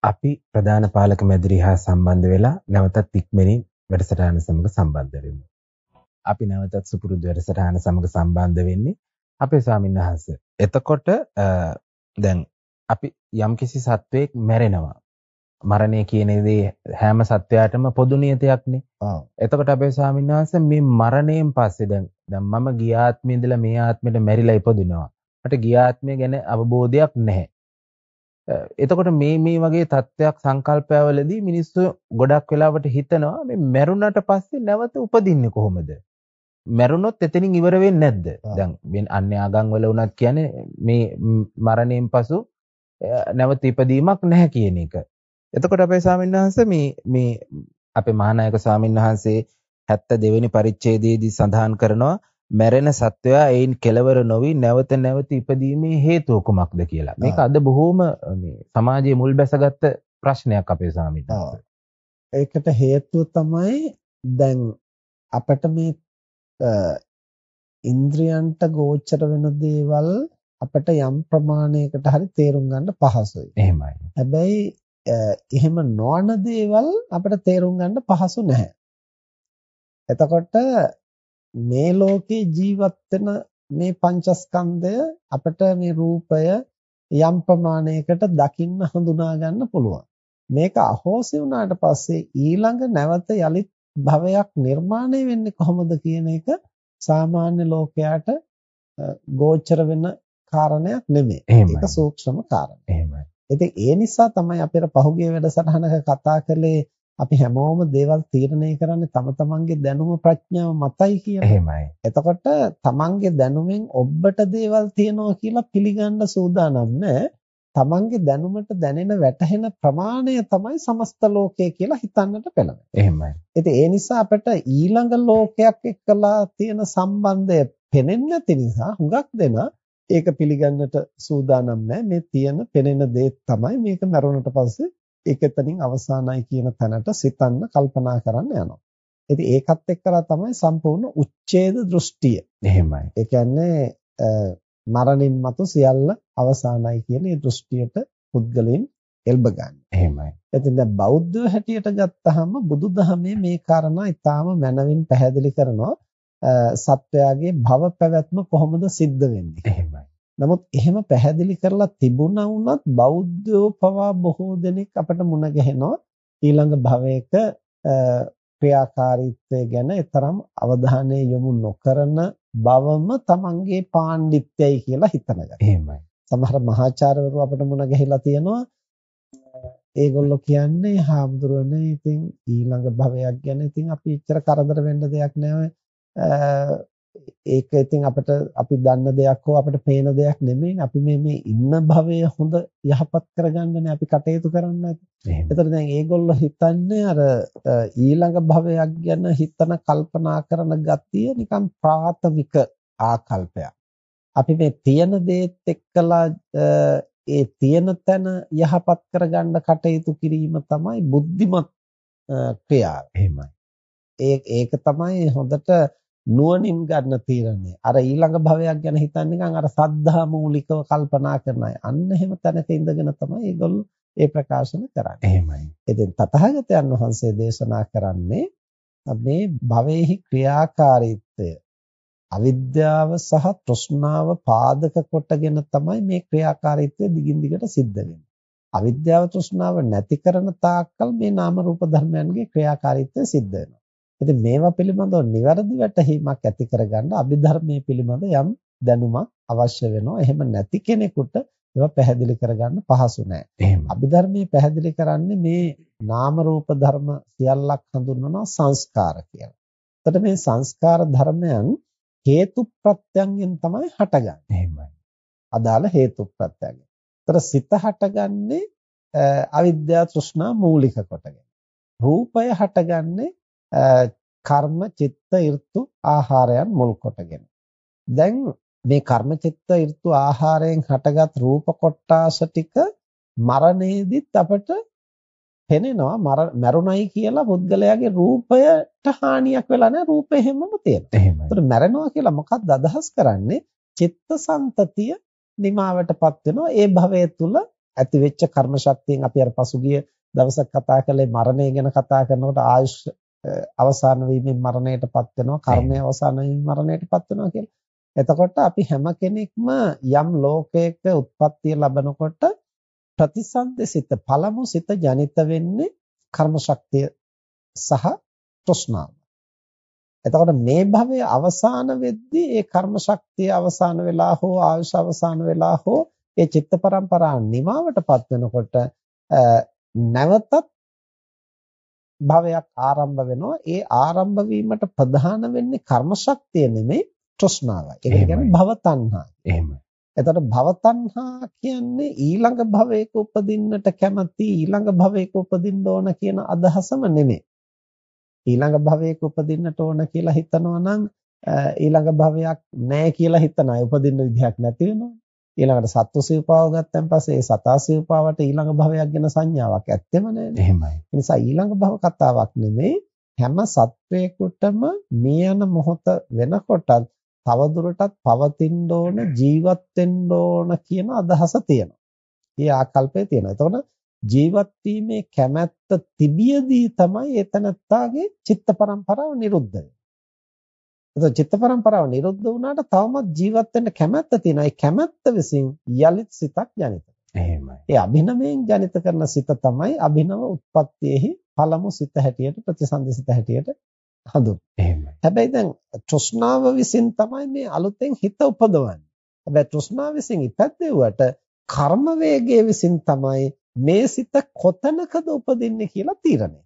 Speaker 1: අපි ප්‍රධාන පාලක මැදිරි හා සම්බන්ධ වෙලා නැවතත් ඉක්මනින් වැඩසටහන සමග සම්බන්ධ වෙමු. අපි නැවතත් සුපුරුදු වැඩසටහන සමග සම්බන්ධ වෙන්නේ අපේ ස්වාමීන් වහන්සේ. එතකොට දැන් අපි යම්කිසි සත්වයක් මැරෙනවා. මරණය කියන දේ හැම සත්වයාටම පොදු නියතයක්නේ.
Speaker 2: ඔව්.
Speaker 1: එතකොට අපේ ස්වාමීන් වහන්සේ මේ මරණයෙන් පස්සේ දැන් දැන් මම ගිය ආත්මේ ඉඳලා මේ ආත්මෙට මැරිලා ඉපදිනවා. මට ගිය ආත්මය ගැන අවබෝධයක් නැහැ. එතකොට මේ මේ වගේ தත්වයක් සංකල්පයවලදී මිනිස්සු ගොඩක් වෙලාවට හිතනවා මේ මැරුණට පස්සේ නැවත උපදින්නේ කොහොමද? මැරුණොත් එතනින් ඉවර වෙන්නේ නැද්ද? දැන් වෙන අන්‍ය ආගම් වල උනත් කියන්නේ මේ මරණයෙන් පසු නැවත ඉපදීමක් නැහැ කියන එක. එතකොට අපේ ස්වාමීන් වහන්සේ මේ මේ අපේ මහානායක ස්වාමීන් වහන්සේ 72 වෙනි පරිච්ඡේදයේදී සඳහන් කරනවා මැරෙන සත්වයා ඒයින් කෙලවර නොවි නැවත නැවත ඉපදීමේ හේතුව කුමක්ද කියලා. මේක අද බොහෝම මේ සමාජයේ මුල් බැසගත්ත ප්‍රශ්නයක් අපේ ස්වාමීන්
Speaker 2: ඒකට හේතුව තමයි දැන් අපිට මේ ඉන්ද්‍රයන්ට ගෝචර වෙන දේවල් අපිට යම් ප්‍රමාණයකට හරි තේරුම් ගන්න පහසුයි.
Speaker 1: එහෙමයි.
Speaker 2: හැබැයි එහෙම නොවන දේවල් අපිට තේරුම් ගන්න පහසු නැහැ. එතකොට මේ ලෝකේ ජීවත් වෙන මේ පංචස්කන්ධය අපිට මේ රූපය යම් ප්‍රමාණයකට දකින්න හඳුනා ගන්න පුළුවන්. මේක අහෝසි වුණාට පස්සේ ඊළඟ නැවත යලිත් භවයක් නිර්මාණය වෙන්නේ කොහොමද කියන එක සාමාන්‍ය ලෝකයාට ගෝචර වෙන කාරණයක් නෙමෙයි. ඒක සූක්ෂම කාරණයක්.
Speaker 1: එහෙමයි.
Speaker 2: ඉතින් ඒ නිසා තමයි අපේ පහුගිය වැඩසටහනක කතා කළේ අපි හැමෝම දේවල් තීරණය කරන්නේ තම තමන්ගේ දැනුම ප්‍රඥාව මතයි කියලා.
Speaker 1: එහෙමයි.
Speaker 2: එතකොට තමන්ගේ දැනුමෙන් ඔබට දේවල් තියනවා කියලා පිළිගන්න සූදානම්. තමන්ගේ දැනුමට දැනෙන වැටහෙන ප්‍රමාණය තමයි සමස්ත ලෝකය කියලා හිතන්නට පෙළඹෙන්නේ.
Speaker 1: එහෙමයි.
Speaker 2: ඉතින් ඒ නිසා අපිට ඊළඟ ලෝකයක් එක්කලා තියෙන සම්බන්ධය පෙනෙන්නේ නැති නිසා හුඟක් දෙනා ඒක පිළිගන්නට සූදානම් නැහැ. මේ තියෙන පෙනෙන දේ තමයි මේක මරුණට පස්සේ ඒක එතනින් අවසానයි කියන තැනට සිතන්න කල්පනා කරන්න යනවා. ඉතින් ඒකත් එක්කලා තමයි සම්පූර්ණ උච්ඡේද දෘෂ්ටිය.
Speaker 1: එහෙමයි.
Speaker 2: ඒ කියන්නේ මරණින් මතු සියල්ල අවසానයි කියන මේ දෘෂ්ටියට පුද්ගලයන් එල්බ ගන්න.
Speaker 1: එහෙමයි.
Speaker 2: එතෙන් දැන් බෞද්ධ හැටියට ගත්තාම බුදුදහමේ මේ කාරණා ඊටාම මනවින් පැහැදිලි කරනවා සත්වයාගේ භව පැවැත්ම කොහොමද සිද්ධ වෙන්නේ.
Speaker 1: එහෙමයි.
Speaker 2: නමුත් එහෙම පැහැදිලි කරලා තිබුණා වුණත් බෞද්ධයෝ පවා බොහෝ දෙනෙක් අපට මුණ ගැහෙනවා ඊළඟ භවයක ක්‍රියාකාරීත්වය ගැන තරම් අවධානය යොමු නොකරන බවම තමන්ගේ පාණ්ඩිත්‍යයි කියලා හිතනගන්න.
Speaker 1: එහෙමයි.
Speaker 2: සමහර මහාචාර්යවරු අපිට මුණ ගැහිලා තියෙනවා ඒගොල්ලෝ කියන්නේ හාමුදුරනේ ඉතින් ඊළඟ භවයක් ගැන ඉතින් අපි එච්චර කරදර වෙන්න දෙයක් නෑ ඒක ඉතින් අපිට අපි දන්න දෙයක් හෝ අපිට පේන දෙයක් නෙමෙයි අපි මේ මේ ඉන්න භවය හොඳ යහපත් කරගන්නනේ අපි කටයුතු කරන්නේ. එතකොට දැන් ඒගොල්ලෝ හිතන්නේ අර ඊළඟ භවයක් ගැන හිතන කල්පනා කරන ගතිය නිකන් ප්‍රාථමික ආකල්පයක්. අපි මේ තියෙන දේත් එක්කලා ඒ තියෙන තැන යහපත් කරගන්න කටයුතු කිරීම තමයි බුද්ධිමත් ක්‍රියාව.
Speaker 1: එහෙමයි.
Speaker 2: ඒක තමයි හොඳට නුවණින් ගන්න තීරණය. අර ඊළඟ භවයක් ගැන හිතන්නේ නිකන් අර සද්ධා මූලිකව කල්පනා කරන අය. අන්න එහෙම තැනක ඉඳගෙන තමයි ඒගොල්ලෝ ඒ ප්‍රකාශන කරන්නේ.
Speaker 1: එහෙමයි.
Speaker 2: ඉතින් තථාගතයන් වහන්සේ දේශනා කරන්නේ මේ භවයේහි ක්‍රියාකාරීත්වය අවිද්‍යාව සහ තෘෂ්ණාව පාදක කොටගෙන තමයි මේ ක්‍රියාකාරීත්වය දිගින් දිගට සිද්ධ වෙන්නේ. අවිද්‍යාව තෘෂ්ණාව නැති කරන තාක්කල් මේ නාම රූප ධර්මයන්ගේ ක්‍රියාකාරීත්වය සිද්ධ වෙනවා. ඉතින් මේවා පිළිබඳව නිවැරදි වැටහීමක් ඇති කරගන්න අභිධර්මයේ පිළිබඳ යම් දැනුමක් අවශ්‍ය වෙනවා. එහෙම නැති කෙනෙකුට ඒවා පැහැදිලි කරගන්න පහසු නෑ. අභිධර්මයේ පැහැදිලි කරන්නේ මේ නාම රූප ධර්ම සියල්ලක් හඳුන්වනවා සංස්කාර කියලා. එතකොට මේ සංස්කාර ධර්මයන් හේතු ප්‍රත්‍යයෙන් තමයි හටගන්නේ.
Speaker 1: එහෙමයි.
Speaker 2: අදාළ හේතු ප්‍රත්‍යයෙන්. ඒතර සිත හටගන්නේ අවිද්‍යාව තෘෂ්ණා මූලික කොටගෙන. රූපය හටගන්නේ කර්ම චිත්ත ඍතු ආහාරයන් මුල් කොටගෙන. දැන් මේ කර්ම චිත්ත ඍතු ආහාරයෙන් හටගත් රූප කොටාස ටික මරණයේදීත් අපට පෙනෙනවා මරුණයි කියලා පුද්ගලයාගේ රූපයට හානියක් වෙලා නැහැ රූපය හැමම තියෙනවා.
Speaker 1: එහෙමයි.
Speaker 2: ඒතර මැරෙනවා කියලා මොකක්ද අදහස් කරන්නේ? චිත්තසංතතිය නිමාවටපත් වෙනවා. ඒ භවය තුල ඇතිවෙච්ච කර්ම ශක්තියෙන් අපි අර පසුගිය දවසක් කතා කළේ මරණය ගැන කතා කරනකොට ආයුෂ අවසාන වීමෙන් මරණයටපත් වෙනවා කර්මය අවසාන වීමෙන් මරණයටපත් වෙනවා කියලා. එතකොට අපි හැම කෙනෙක්ම යම් ලෝකයක උත්පත්තිය ලබනකොට ප්‍රතිසන්දසිත පළමු සිත ජනිත වෙන්නේ කර්ම ශක්තිය සහ තෘෂ්ණාව. එතකොට මේ භවයේ අවසාන වෙද්දී ඒ කර්ම ශක්තිය අවසාන වෙලා හෝ ආයුෂ අවසාන වෙලා හෝ ඒ චිත්ත පරම්පරාව නිමාවටපත් වෙනකොට නැවතත් භවයක් ආරම්භ වෙනවා. ඒ ආරම්භ වීමට ප්‍රධාන වෙන්නේ කර්ම ශක්තිය නෙමෙයි තෘෂ්ණාවයි. ඒක කියන්නේ භව තණ්හා.
Speaker 1: එහෙමයි.
Speaker 2: එතකොට භව තණ්හා කියන්නේ ඊළඟ භවයක උපදින්නට කැමති ඊළඟ භවයක උපදින්න ඕන කියන අදහසම නෙමෙයි. ඊළඟ භවයක උපදින්නට ඕන කියලා හිතනවා නම් ඊළඟ භවයක් නැහැ කියලා හිතන අය උපදින්න විදිහක් නැති වෙනවා. ඊළඟට සත්තු සිව්පාව ගත්තන් පස්සේ ඒ සතා සිව්පාවට ඊළඟ භවයක් ගැන සංඥාවක් ඇත්තෙම නැහැ.
Speaker 1: එහෙමයි.
Speaker 2: ඒ නිසා ඊළඟ භව කතාවක් නෙමෙයි හැම සත්වයකටම මේ යන මොහොත වෙනකොටත් තවදුරටත් පවතින්න ඕන ජීවත් වෙන්න ඕන කියන අදහස තියෙනවා. ඒ ආකල්පය තියෙනවා. එතකොට ජීවත් වීමේ කැමැත්ත තිබියදී තමයි එතනත්තාගේ චිත්ත පරම්පරාව නිරුද්ධ වෙන්නේ. එතකොට චිත්ත පරම්පරාව නිරුද්ධ වුණාට තවමත් ජීවත් වෙන්න කැමැත්ත තියෙනවා. ඒ කැමැත්ත විසින් යලිත් සිතක් ජනිත
Speaker 1: එහෙමයි.
Speaker 2: ඒ අභිනවයෙන් ජනිත කරන සිත තමයි අභිනව උත්පත්තියෙහි පළමු සිත හැටියට ප්‍රතිසන්දිසිත හැටියට හඳුන්වන්නේ.
Speaker 1: එහෙමයි.
Speaker 2: හැබැයි දැන් තෘෂ්ණාව විසින් තමයි මේ අලුතෙන් හිත උපදවන්නේ. හැබැයි තෘෂ්ණාව විසින් ඉපැද්දෙව්වට කර්ම වේගයේ විසින් තමයි මේ සිත කොතනකද උපදින්නේ කියලා තීරණය.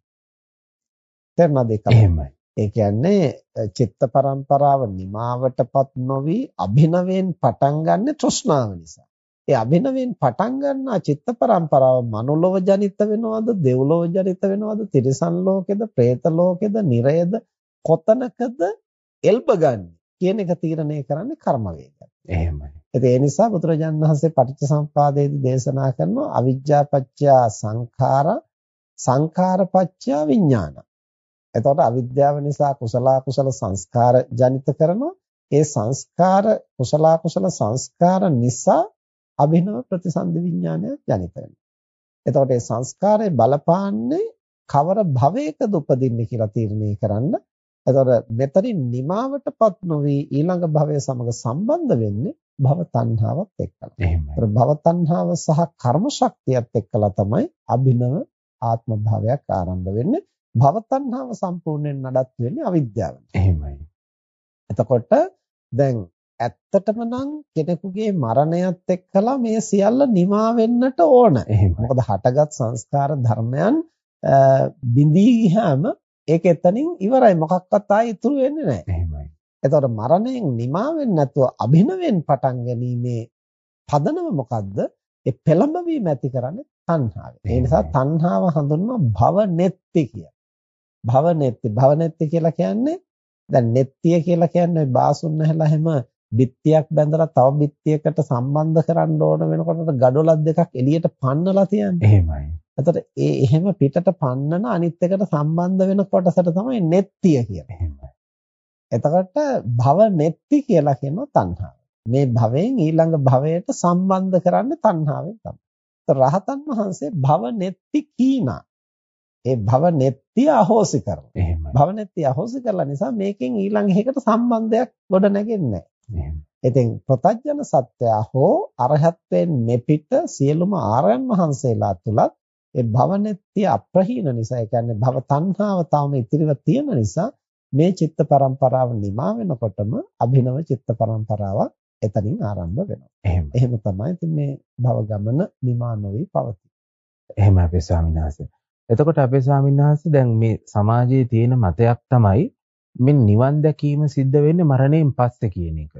Speaker 2: තේරුණාද ඒක?
Speaker 1: එහෙමයි.
Speaker 2: ඒ කියන්නේ චිත්ත පරම්පරාව නිමාවටපත් නොවි අභිනවයෙන් පටන් ගන්න තෘෂ්ණාව නිසා. ඒ අභිනවයෙන් පටන් ගන්නා චිත්ත පරම්පරාව මනුලොව ජනිත වෙනවද, දෙව්ලොව ජනිත වෙනවද, තිරිසන් ලෝකෙද, പ്രേත ලෝකෙද, නිරයද කොතනකද එල්බගන්නේ කියන එක තීරණය කරන්නේ කර්ම වේගය.
Speaker 1: එහෙමයි.
Speaker 2: ඒ නිසා බුදුරජාණන් වහන්සේ පටිච්චසමුපාදයේදී දේශනා කරනවා අවිජ්ජාපච්චය සංඛාර සංඛාරපච්චය විඥාන. එතකොට අවිද්‍යාව නිසා කුසල කුසල සංස්කාර ජනිත කරනවා. ඒ සංස්කාර කුසල කුසල සංස්කාර නිසා අභිනව ප්‍රතිසන්දි විඥානය ජනිත වෙනවා. එතකොට මේ සංස්කාරය බලපාන්නේ කවර භවයකද උපදින්නේ කියලා තීරණය කරන්න. එතකොට මෙතනින් නිමාවටපත් නොවි ඊළඟ භවය සමග සම්බන්ධ වෙන්නේ භව තණ්හාවත් එක්කලා.
Speaker 1: එහෙමයි.
Speaker 2: භව තණ්හාව සහ කර්ම ශක්තියත් එක්කලා තමයි අභිනව ආත්ම භාවයක් ආරම්භ වෙන්නේ. භව තණ්හාව සම්පූර්ණයෙන් නඩත්තු වෙන්නේ අවිද්‍යාවෙන්.
Speaker 1: එහෙමයි.
Speaker 2: එතකොට දැන් ඇත්තටම නම් කෙනෙකුගේ මරණයත් එක්කලා මේ සියල්ල නිමා වෙන්නට ඕන. මොකද හටගත් සංස්කාර ධර්මයන් බිඳී ගියාම ඒක එතනින් ඉවරයි. මොකක්වත් ආයි ඉතුරු වෙන්නේ නැහැ.
Speaker 1: එහෙමයි.
Speaker 2: එතකොට මරණයෙන් නිමා වෙන්නේ නැතුව අභිනවෙන් පටන් ගැනීමේ පදනම මොකද්ද? ඒ පෙළඹවීම ඇති කරන්නේ තණ්හාව. ඒ නිසා තණ්හාව හඳුන්වනවා භව නෙත්ති කියලා. භව නෙත්ති භව නෙත්ති කියලා කියන්නේ දැන් නෙත්තිය කියලා කියන්නේ බාසුන් නැහැලා හැම බිත්තියක් බැඳලා තව බිත්තියකට සම්බන්ධ කරන්න ඕන වෙනකොට ගඩොලක් දෙකක් එළියට පන්නලා තියන්නේ.
Speaker 1: එහෙමයි.
Speaker 2: එතකොට ඒ එහෙම පිටට පන්නන අනිත් එකට සම්බන්ධ වෙන කොටසට තමයි නෙත්තිය කියන්නේ.
Speaker 1: එහෙමයි.
Speaker 2: එතකොට භව නෙත්ති කියලා කියනවා තණ්හාව. මේ භවයෙන් ඊළඟ භවයට සම්බන්ධ කරන්නේ තණ්හාවෙන් තමයි. රහතන් වහන්සේ භව නෙත්ති කීනා. ඒ භව නෙත්‍ය අහෝසි කරනවා.
Speaker 1: එහෙමයි.
Speaker 2: භව නෙත්‍ය අහෝසි කරලා නිසා මේකෙන් ඊළඟ එකකට සම්බන්ධයක් ගොඩ නැගෙන්නේ නැහැ. ඉතින් ප්‍රතඥ සත්‍යය හෝ අරහත්ත්වයෙන් මෙපිට සියලුම ආර්යයන් වහන්සේලා තුලත් ඒ භව නෙත්‍ය අප්‍රහීන නිසා ඒ කියන්නේ භව තණ්හාව තාම ඉතිරිව තියෙන නිසා මේ චිත්ත පරම්පරාව නිමා වෙනකොටම අභිනව චිත්ත පරම්පරාවක් එතනින් ආරම්භ වෙනවා.
Speaker 1: එහෙම.
Speaker 2: එහෙම තමයි ඉතින් මේ භව ගමන නිමා නොවි පවතී.
Speaker 1: එහෙම අපේ ස්වාමීන් වහන්සේ. එතකොට අපේ ස්වාමීන් වහන්සේ දැන් මේ සමාජයේ තියෙන මතයක් තමයි මේ නිවන් දැකීම සිද්ධ වෙන්නේ මරණයෙන් පස්සේ කියන එක.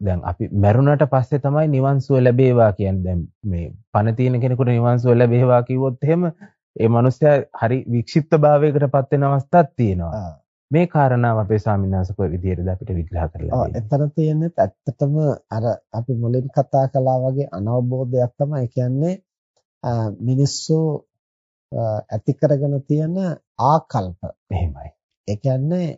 Speaker 1: දැන් අපි මැරුණට පස්සේ තමයි නිවන් සුව ලැබේවා කියන්නේ. දැන් මේ පණ තියෙන කෙනෙකුට නිවන් සුව ලැබේවා කිව්වොත් එහෙම ඒ මනුස්සයා හරි වික්ෂිප්ත භාවයකටපත් වෙන අවස්ථාවක් තියෙනවා. මේ කාරණාව අපේ ස්වාමීන් වහන්සේ කොයි විදිහටද අපිට විග්‍රහ කරලා
Speaker 2: දෙන්නේ? ඔව් එතන තියෙන්නේ ඇත්තටම අර අපි මුලින් කතා කළා වගේ අනවබෝධයක් තමයි කියන්නේ මිනිස්සු ඇති කරගෙන තියෙන ආකල්ප.
Speaker 1: එහෙමයි.
Speaker 2: ඒ කියන්නේ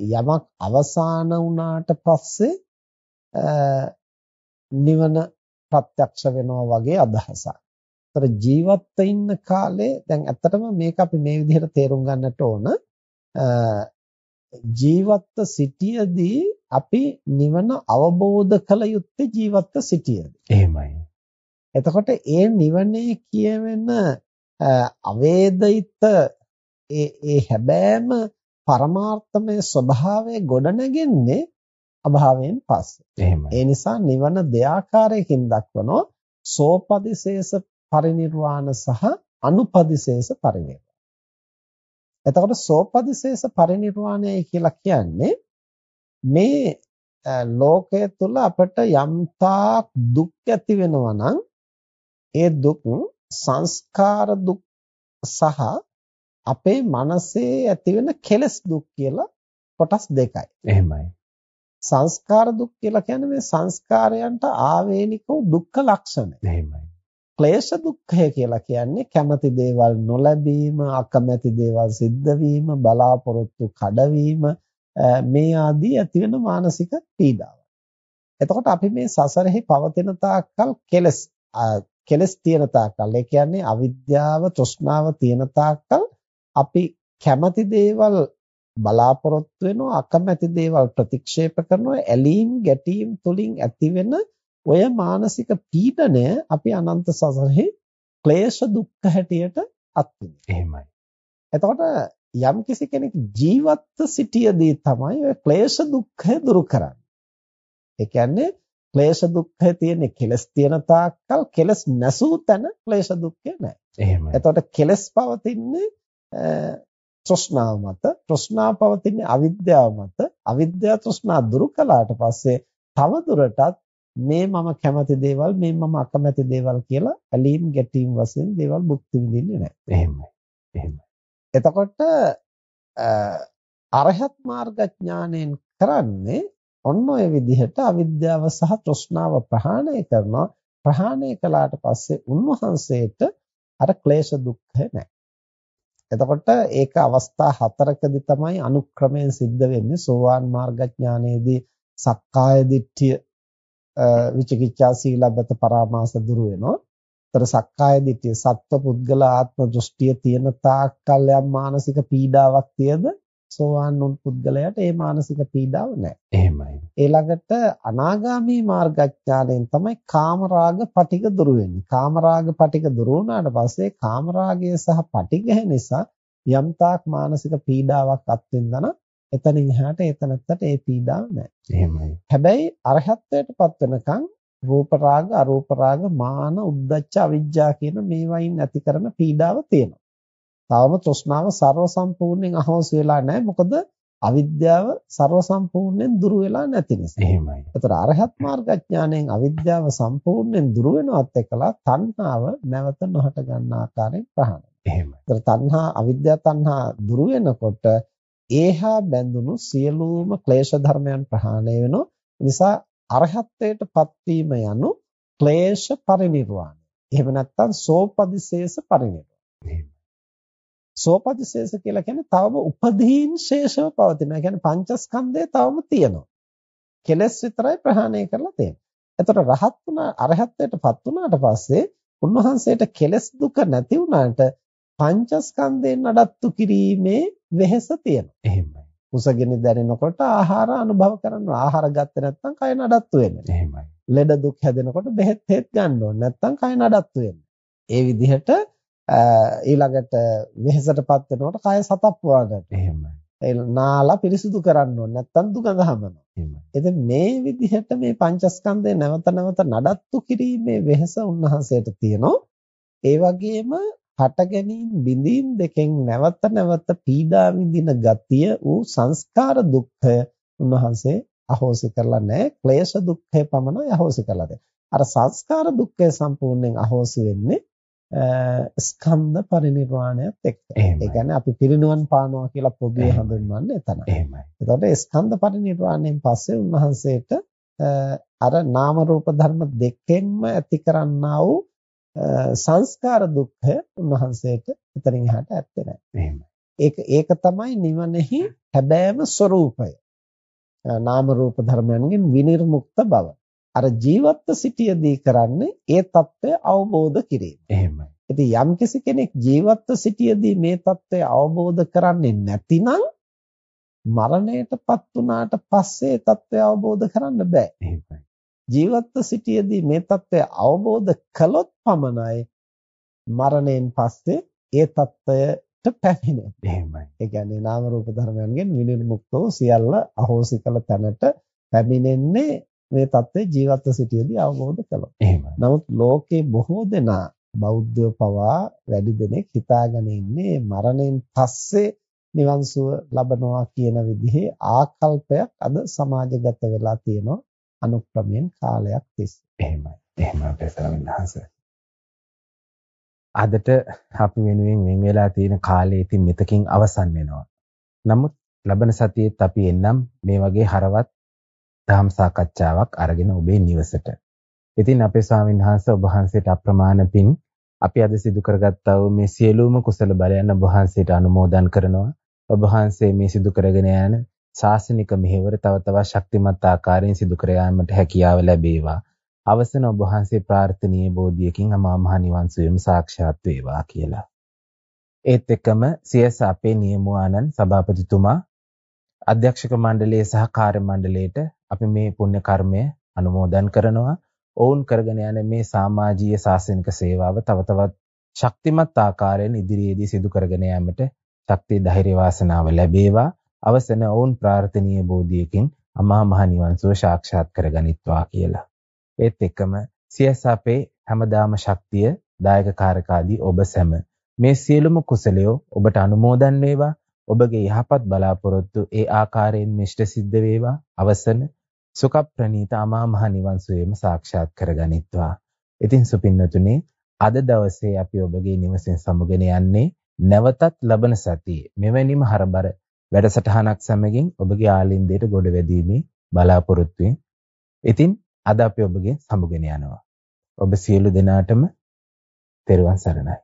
Speaker 2: යමක් අවසාන වුණාට පස්සේ නිවන ප්‍රත්‍යක්ෂ වෙනවා වගේ අදහසක්. ඒතර ජීවත් ඉන්න කාලේ දැන් ඇත්තටම මේක අපි මේ විදිහට තේරුම් ගන්නට ඕන ජීවත්ව සිටියදී අපි නිවන අවබෝධ කළ යුත්තේ ජීවත්ව සිටියදී.
Speaker 1: එහෙමයි.
Speaker 2: එතකොට ඒ නිවනේ කියවෙන අවේදිත ඒ ඒ හැබෑම පරමාර්ථමය ස්වභාවය ගොඩනැගෙන්නේ අභාවයෙන් පස්සේ.
Speaker 1: එහෙමයි.
Speaker 2: ඒ නිසා නිවන දෙආකාරයකින් දක්වනවා සෝපදිශේෂ පරිනිර්වාණ සහ අනුපදිශේෂ පරිනිර්වාණ. එතකොට සෝපදිශේෂ පරිනිර්වාණය කියලා කියන්නේ මේ ලෝකයේ තුල අපට යම්තාක් දුක් ඇති වෙනවා නම් ඒ දුක් සංස්කාර දුක් සහ අපේ මනසේ ඇතිවෙන කෙලස් දුක් කියලා කොටස් දෙකයි.
Speaker 1: එහෙමයි.
Speaker 2: සංස්කාර දුක් කියලා කියන්නේ මේ සංස්කාරයන්ට ආවේනික දුක්ඛ ලක්ෂණ.
Speaker 1: එහෙමයි.
Speaker 2: ක්ලේශ දුක්ඛය කියලා කියන්නේ කැමති දේවල් නොලැබීම, අකමැති දේවල් සිද්ධ වීම, බලාපොරොත්තු කඩවීම මේ ආදී ඇතිවෙන මානසික පීඩාව. එතකොට අපි මේ සසරෙහි පවතින තාක්කල් කෙලස් කෙලස් තියෙන තාක්කල් ඒ කියන්නේ අවිද්‍යාව, තෘෂ්ණාව තියෙන තාක්කල් අපි කැමති දේවල් බලාපොරොත්තු වෙනවා අකමැති දේවල් ප්‍රතික්ෂේප කරනවා ඇලීම් ගැටීම් තුලින් ඇතිවෙන ඔය මානසික පීඩනය අපි අනන්ත සසරෙහි ක්ලේශ දුක්ඛ හැටියට අත්විඳිනවා.
Speaker 1: එහෙමයි.
Speaker 2: එතකොට යම් කිසි කෙනෙක් ජීවත්ව සිටියදී තමයි ඔය ක්ලේශ දුක්ඛය දුරු කරන්නේ. ඒ කියන්නේ ක්ලේශ දුක්ඛය තියෙන්නේ කෙලස් තියෙන තාක්කල් කෙලස් නැසූ තැන ක්ලේශ දුක්ඛය නැහැ.
Speaker 1: එහෙමයි.
Speaker 2: එතකොට කෙලස් පවතින්නේ තෘෂ්ණාව මත, තෘෂ්ණාව පවතින්නේ අවිද්‍යාව මත, අවිද්‍යාව තෘෂ්ණා දුරු කළාට පස්සේ තව දුරටත් මේ මම කැමති දේවල් මේ මම අකමැති දේවල් කියලා ඇලීම් ගැටීම් වශයෙන් දේවල් භුක්ති විඳින්නේ නැහැ.
Speaker 1: එහෙමයි. එහෙමයි.
Speaker 2: එතකොට අරහත් මාර්ග ඥාණයෙන් කරන්නේ ඔන්න ඔය විදිහට අවිද්‍යාව සහ තෘෂ්ණාව ප්‍රහාණය කරනවා. ප්‍රහාණය කළාට පස්සේ උන්වහන්සේට අර ක්ලේශ දුක්ඛ නැහැ. එතකොට ඒක අවස්ථා හතරකදී තමයි අනුක්‍රමයෙන් සිද්ධ වෙන්නේ සෝවාන් මාර්ගඥානයේදී සක්කාය දිට්ඨිය විචිකිච්ඡා සීලබ්බත පරාමාස දුරු වෙනවා. ତර සක්කාය දිට්ඨිය සත්ව පුද්ගල ආත්ම දෘෂ්ටිය තියෙන තාක්කල් යම් මානසික පීඩාවක් තියද සෝවාන් වුන් පුද්ගලයාට ඒ මානසික පීඩාව නැහැ.
Speaker 1: එහෙමයි.
Speaker 2: ඊළඟට අනාගාමී මාර්ගඥාණයෙන් තමයි කාමරාග පටික දුරු වෙන්නේ. කාමරාග පටික දුරු වුණාට පස්සේ කාමරාගය සහ පටිඝය නිසා යම් තාක් මානසික පීඩාවක් අත්විඳන එතනින් එහාට එතනත්තට ඒ පීඩාව නැහැ.
Speaker 1: එහෙමයි.
Speaker 2: හැබැයි අරහත්ත්වයටපත් වෙනකන් රූප රාග අරූප රාග මාන උද්දච්ච අවිජ්ජා කියන මේවයින් ඇති කරන පීඩාව තියෙනවා. තවම තෘෂ්ණාව ਸਰව සම්පූර්ණයෙන් අහෝසි වෙලා නැහැ. මොකද අවිද්‍යාව ਸਰව සම්පූර්ණයෙන් දුරු වෙලා නැති නිසා.
Speaker 1: එහෙමයි.
Speaker 2: ඒතර අරහත් මාර්ගඥාණයෙන් අවිද්‍යාව සම්පූර්ණයෙන් දුරු වෙනවත් එකලා තණ්හාව නැවත නොහට ගන්න ආකාරයෙන් ප්‍රහාණය.
Speaker 1: එහෙමයි.
Speaker 2: ඒතර තණ්හා අවිද්‍යා තණ්හා දුරු වෙනකොට ඒහා බැඳුණු සියලුම ක්ලේශ ධර්මයන් ප්‍රහාණය වෙනවා. නිසා අරහත්ත්වයට පත්වීම යනු ක්ලේශ පරිණිරවාණය. එහෙම නැත්නම් සෝපදිශේෂ පරිණිරවාණය. සෝපදිශේෂ කියලා කියන්නේ තවම උපදීන් ශේෂව පවතින. ඒ කියන්නේ පංචස්කන්ධය තවම තියෙනවා. කෙලස් විතරයි ප්‍රහාණය කරලා තියෙන්නේ. එතකොට රහත් වුණා අරහත්ත්වයටපත් වුණාට පස්සේ උන්වහන්සේට කෙලස් දුක නැති වුණාට පංචස්කන්ධයෙන් නඩත්තු කිරීමේ වෙහෙස තියෙනවා.
Speaker 1: එහෙමයි.
Speaker 2: කුසගිනි දැනෙනකොට ආහාර අනුභව කරනවා. ආහාර ගත්තේ නැත්නම් කය නඩත්තු වෙන්නේ.
Speaker 1: එහෙමයි.
Speaker 2: ලෙඩ දුක් හැදෙනකොට බෙහෙත් හේත් ගන්න ඕනේ. නැත්නම් කය නඩත්තු වෙන්නේ. ඒ විදිහට ඊළඟට වෙහෙසටපත් වෙනකොට කය සතප්පවා ගන්න.
Speaker 1: එහෙමයි.
Speaker 2: ඒ නාලා පිරිසිදු කරන්න ඕනේ නැත්තම් දුගඳ හමනවා.
Speaker 1: එහෙමයි.
Speaker 2: ඉතින් මේ විදිහට මේ පංචස්කන්ධය නැවත නැවත නඩත්තු කිරීමේ වෙහස උන්වහන්සේට තියෙනවා. ඒ වගේම හට ගැනීම බිඳීම් දෙකෙන් නැවත නැවත පීඩා විඳින ගතිය ඌ සංස්කාර දුක්ඛය උන්වහන්සේ අහෝසි කරලා නැහැ. ක්ලේශ දුක්ඛය පමණයි අහෝසි කරලා තියෙන්නේ. අර සංස්කාර දුක්ඛය සම්පූර්ණයෙන් අහෝසි වෙන්නේ ස්කන්ධ පරිනිර්වාණයත් එක්ක. ඒ කියන්නේ අපි පිරිනුවන් පානවා කියලා පොදුවේ හඳුන්වන්නේ එතන.
Speaker 1: එහෙමයි.
Speaker 2: එතකොට ස්කන්ධ පරිනිර්වාණයෙන් පස්සේ උන්වහන්සේට අර නාම රූප ධර්ම දෙකෙන්ම ඇති කරන්නා වූ සංස්කාර දුක්ඛ උන්වහන්සේට එතනින් එහාට ඇත්තේ නැහැ.
Speaker 1: එහෙමයි.
Speaker 2: ඒක ඒක තමයි නිවනෙහි හැබෑම ස්වરૂපය. නාම රූප ධර්මයන්ගෙන් විනිර්මුක්ත බව. අර ජීවත්ව සිටියදී කරන්නේ ඒ తত্ত্বය අවබෝධ කිරීම.
Speaker 1: එහෙමයි.
Speaker 2: ඉතින් යම්කිසි කෙනෙක් ජීවත්ව සිටියදී මේ తত্ত্বය අවබෝධ කරන්නේ නැතිනම් මරණයටපත් වුණාට පස්සේ తত্ত্বය අවබෝධ කරන්න බෑ.
Speaker 1: එහෙමයි.
Speaker 2: ජීවත්ව සිටියදී මේ తত্ত্বය අවබෝධ කළොත් පමණයි මරණයෙන් පස්සේ ඒ తত্ত্বයට පැමිණෙන්නේ.
Speaker 1: එහෙමයි.
Speaker 2: ඒ කියන්නේ නාම රූප ධර්මයන්ගෙන් විනිර්මුක්තව සියල්ල අහෝසි කළ තැනට පැමිණෙන්නේ මේ தත්ත්වය ජීවත්ව සිටියේදී අවබෝධ කළා.
Speaker 1: එහෙමයි.
Speaker 2: නමුත් ලෝකේ බොහෝ දෙනා බෞද්ධයෝ පවා වැඩි දෙනෙක් හිතාගෙන ඉන්නේ මරණයෙන් පස්සේ නිවන් සුව ලබනවා කියන විදිහේ ආකල්පයක් අද සමාජගත වෙලා තියෙනවා අනුක්‍රමයෙන් කාලයක් තිස්සේ.
Speaker 1: එහෙමයි. එහෙමයි ප්‍රසන්නහස. අදට අපි වෙනුවෙන් වෙන් වෙලා තියෙන කාලය ඉතින් මෙතකින් අවසන් වෙනවා. නමුත් ලබන සතියේත් අපි එන්නම් මේ වගේ හරවත් දහම් සාකච්ඡාවක් අරගෙන ඔබේ නිවසට. ඉතින් අපේ ස්වාමීන් වහන්සේ ඔබ වහන්සේට අප්‍රමාණ පින් අපි අද සිදු කරගත්තා වූ මේ සියලුම කුසල බලයන් ඔබ වහන්සේට අනුමෝදන් කරනවා. ඔබ වහන්සේ මේ සිදු කරගෙන යන ශාසනික මෙහෙවර තව තවත් ශක්තිමත් ආකාරයෙන් සිදු කර යාමට හැකියාව ලැබේවා. අවසන ඔබ වහන්සේ ප්‍රාර්ථනීය බෝධියකින් අමා මහ නිවන් සුවයම සාක්ෂාත් වේවා කියලා. ඒත් එක්කම සියස අපේ නියමුවානන් සභාපතිතුමා අධ්‍යක්ෂක මණ්ඩලයේ සහ කාර්ය මණ්ඩලයට අපි මේ පුණ්‍ය කර්මය අනුමෝදන් කරනවා. ඔවුන් කරගෙන යන මේ සමාජීය ශාසනික සේවාව තව තවත් ශක්තිමත් ආකාරයෙන් ඉදිරියේදී සිදු කරගෙන යාමට ශක්තිය ධෛර්ය වාසනාව ලැබේවා. අවසන ඔවුන් ප්‍රාර්ථනීය බෝධියකින් අමා මහ නිවන් සුව සාක්ෂාත් කරගනිත්වා කියලා. ඒත් එක්කම සියස අපේ හැමදාම ශක්තිය දායක කාරකාදී ඔබ සැම මේ සියලුම කුසලයෝ ඔබට අනුමෝදන් වේවා. ඔබගේ යහපත් බලාපොරොත්තු ඒ ආකාරයෙන් මිෂ්ඨ සිද්ධ වේවා. අවසන සුඛ ප්‍රණීත අමා මහ නිවන් සුවේම සාක්ෂාත් කරගනිත්වා. ඉතින් සුපින්නතුනි අද දවසේ අපි ඔබගේ නිවසෙන් සමුගෙන යන්නේ නැවතත් ලබන සතියේ මෙවැනිම හරබර වැඩසටහනක් සමගින් ඔබගේ ආලින්දයට ගොඩ වැදීමේ බලාපොරොත්තුවෙන්. ඉතින් අද අපි ඔබගේ සමුගෙන යනවා. ඔබ සියලු දෙනාටම තෙරුවන් සරණයි.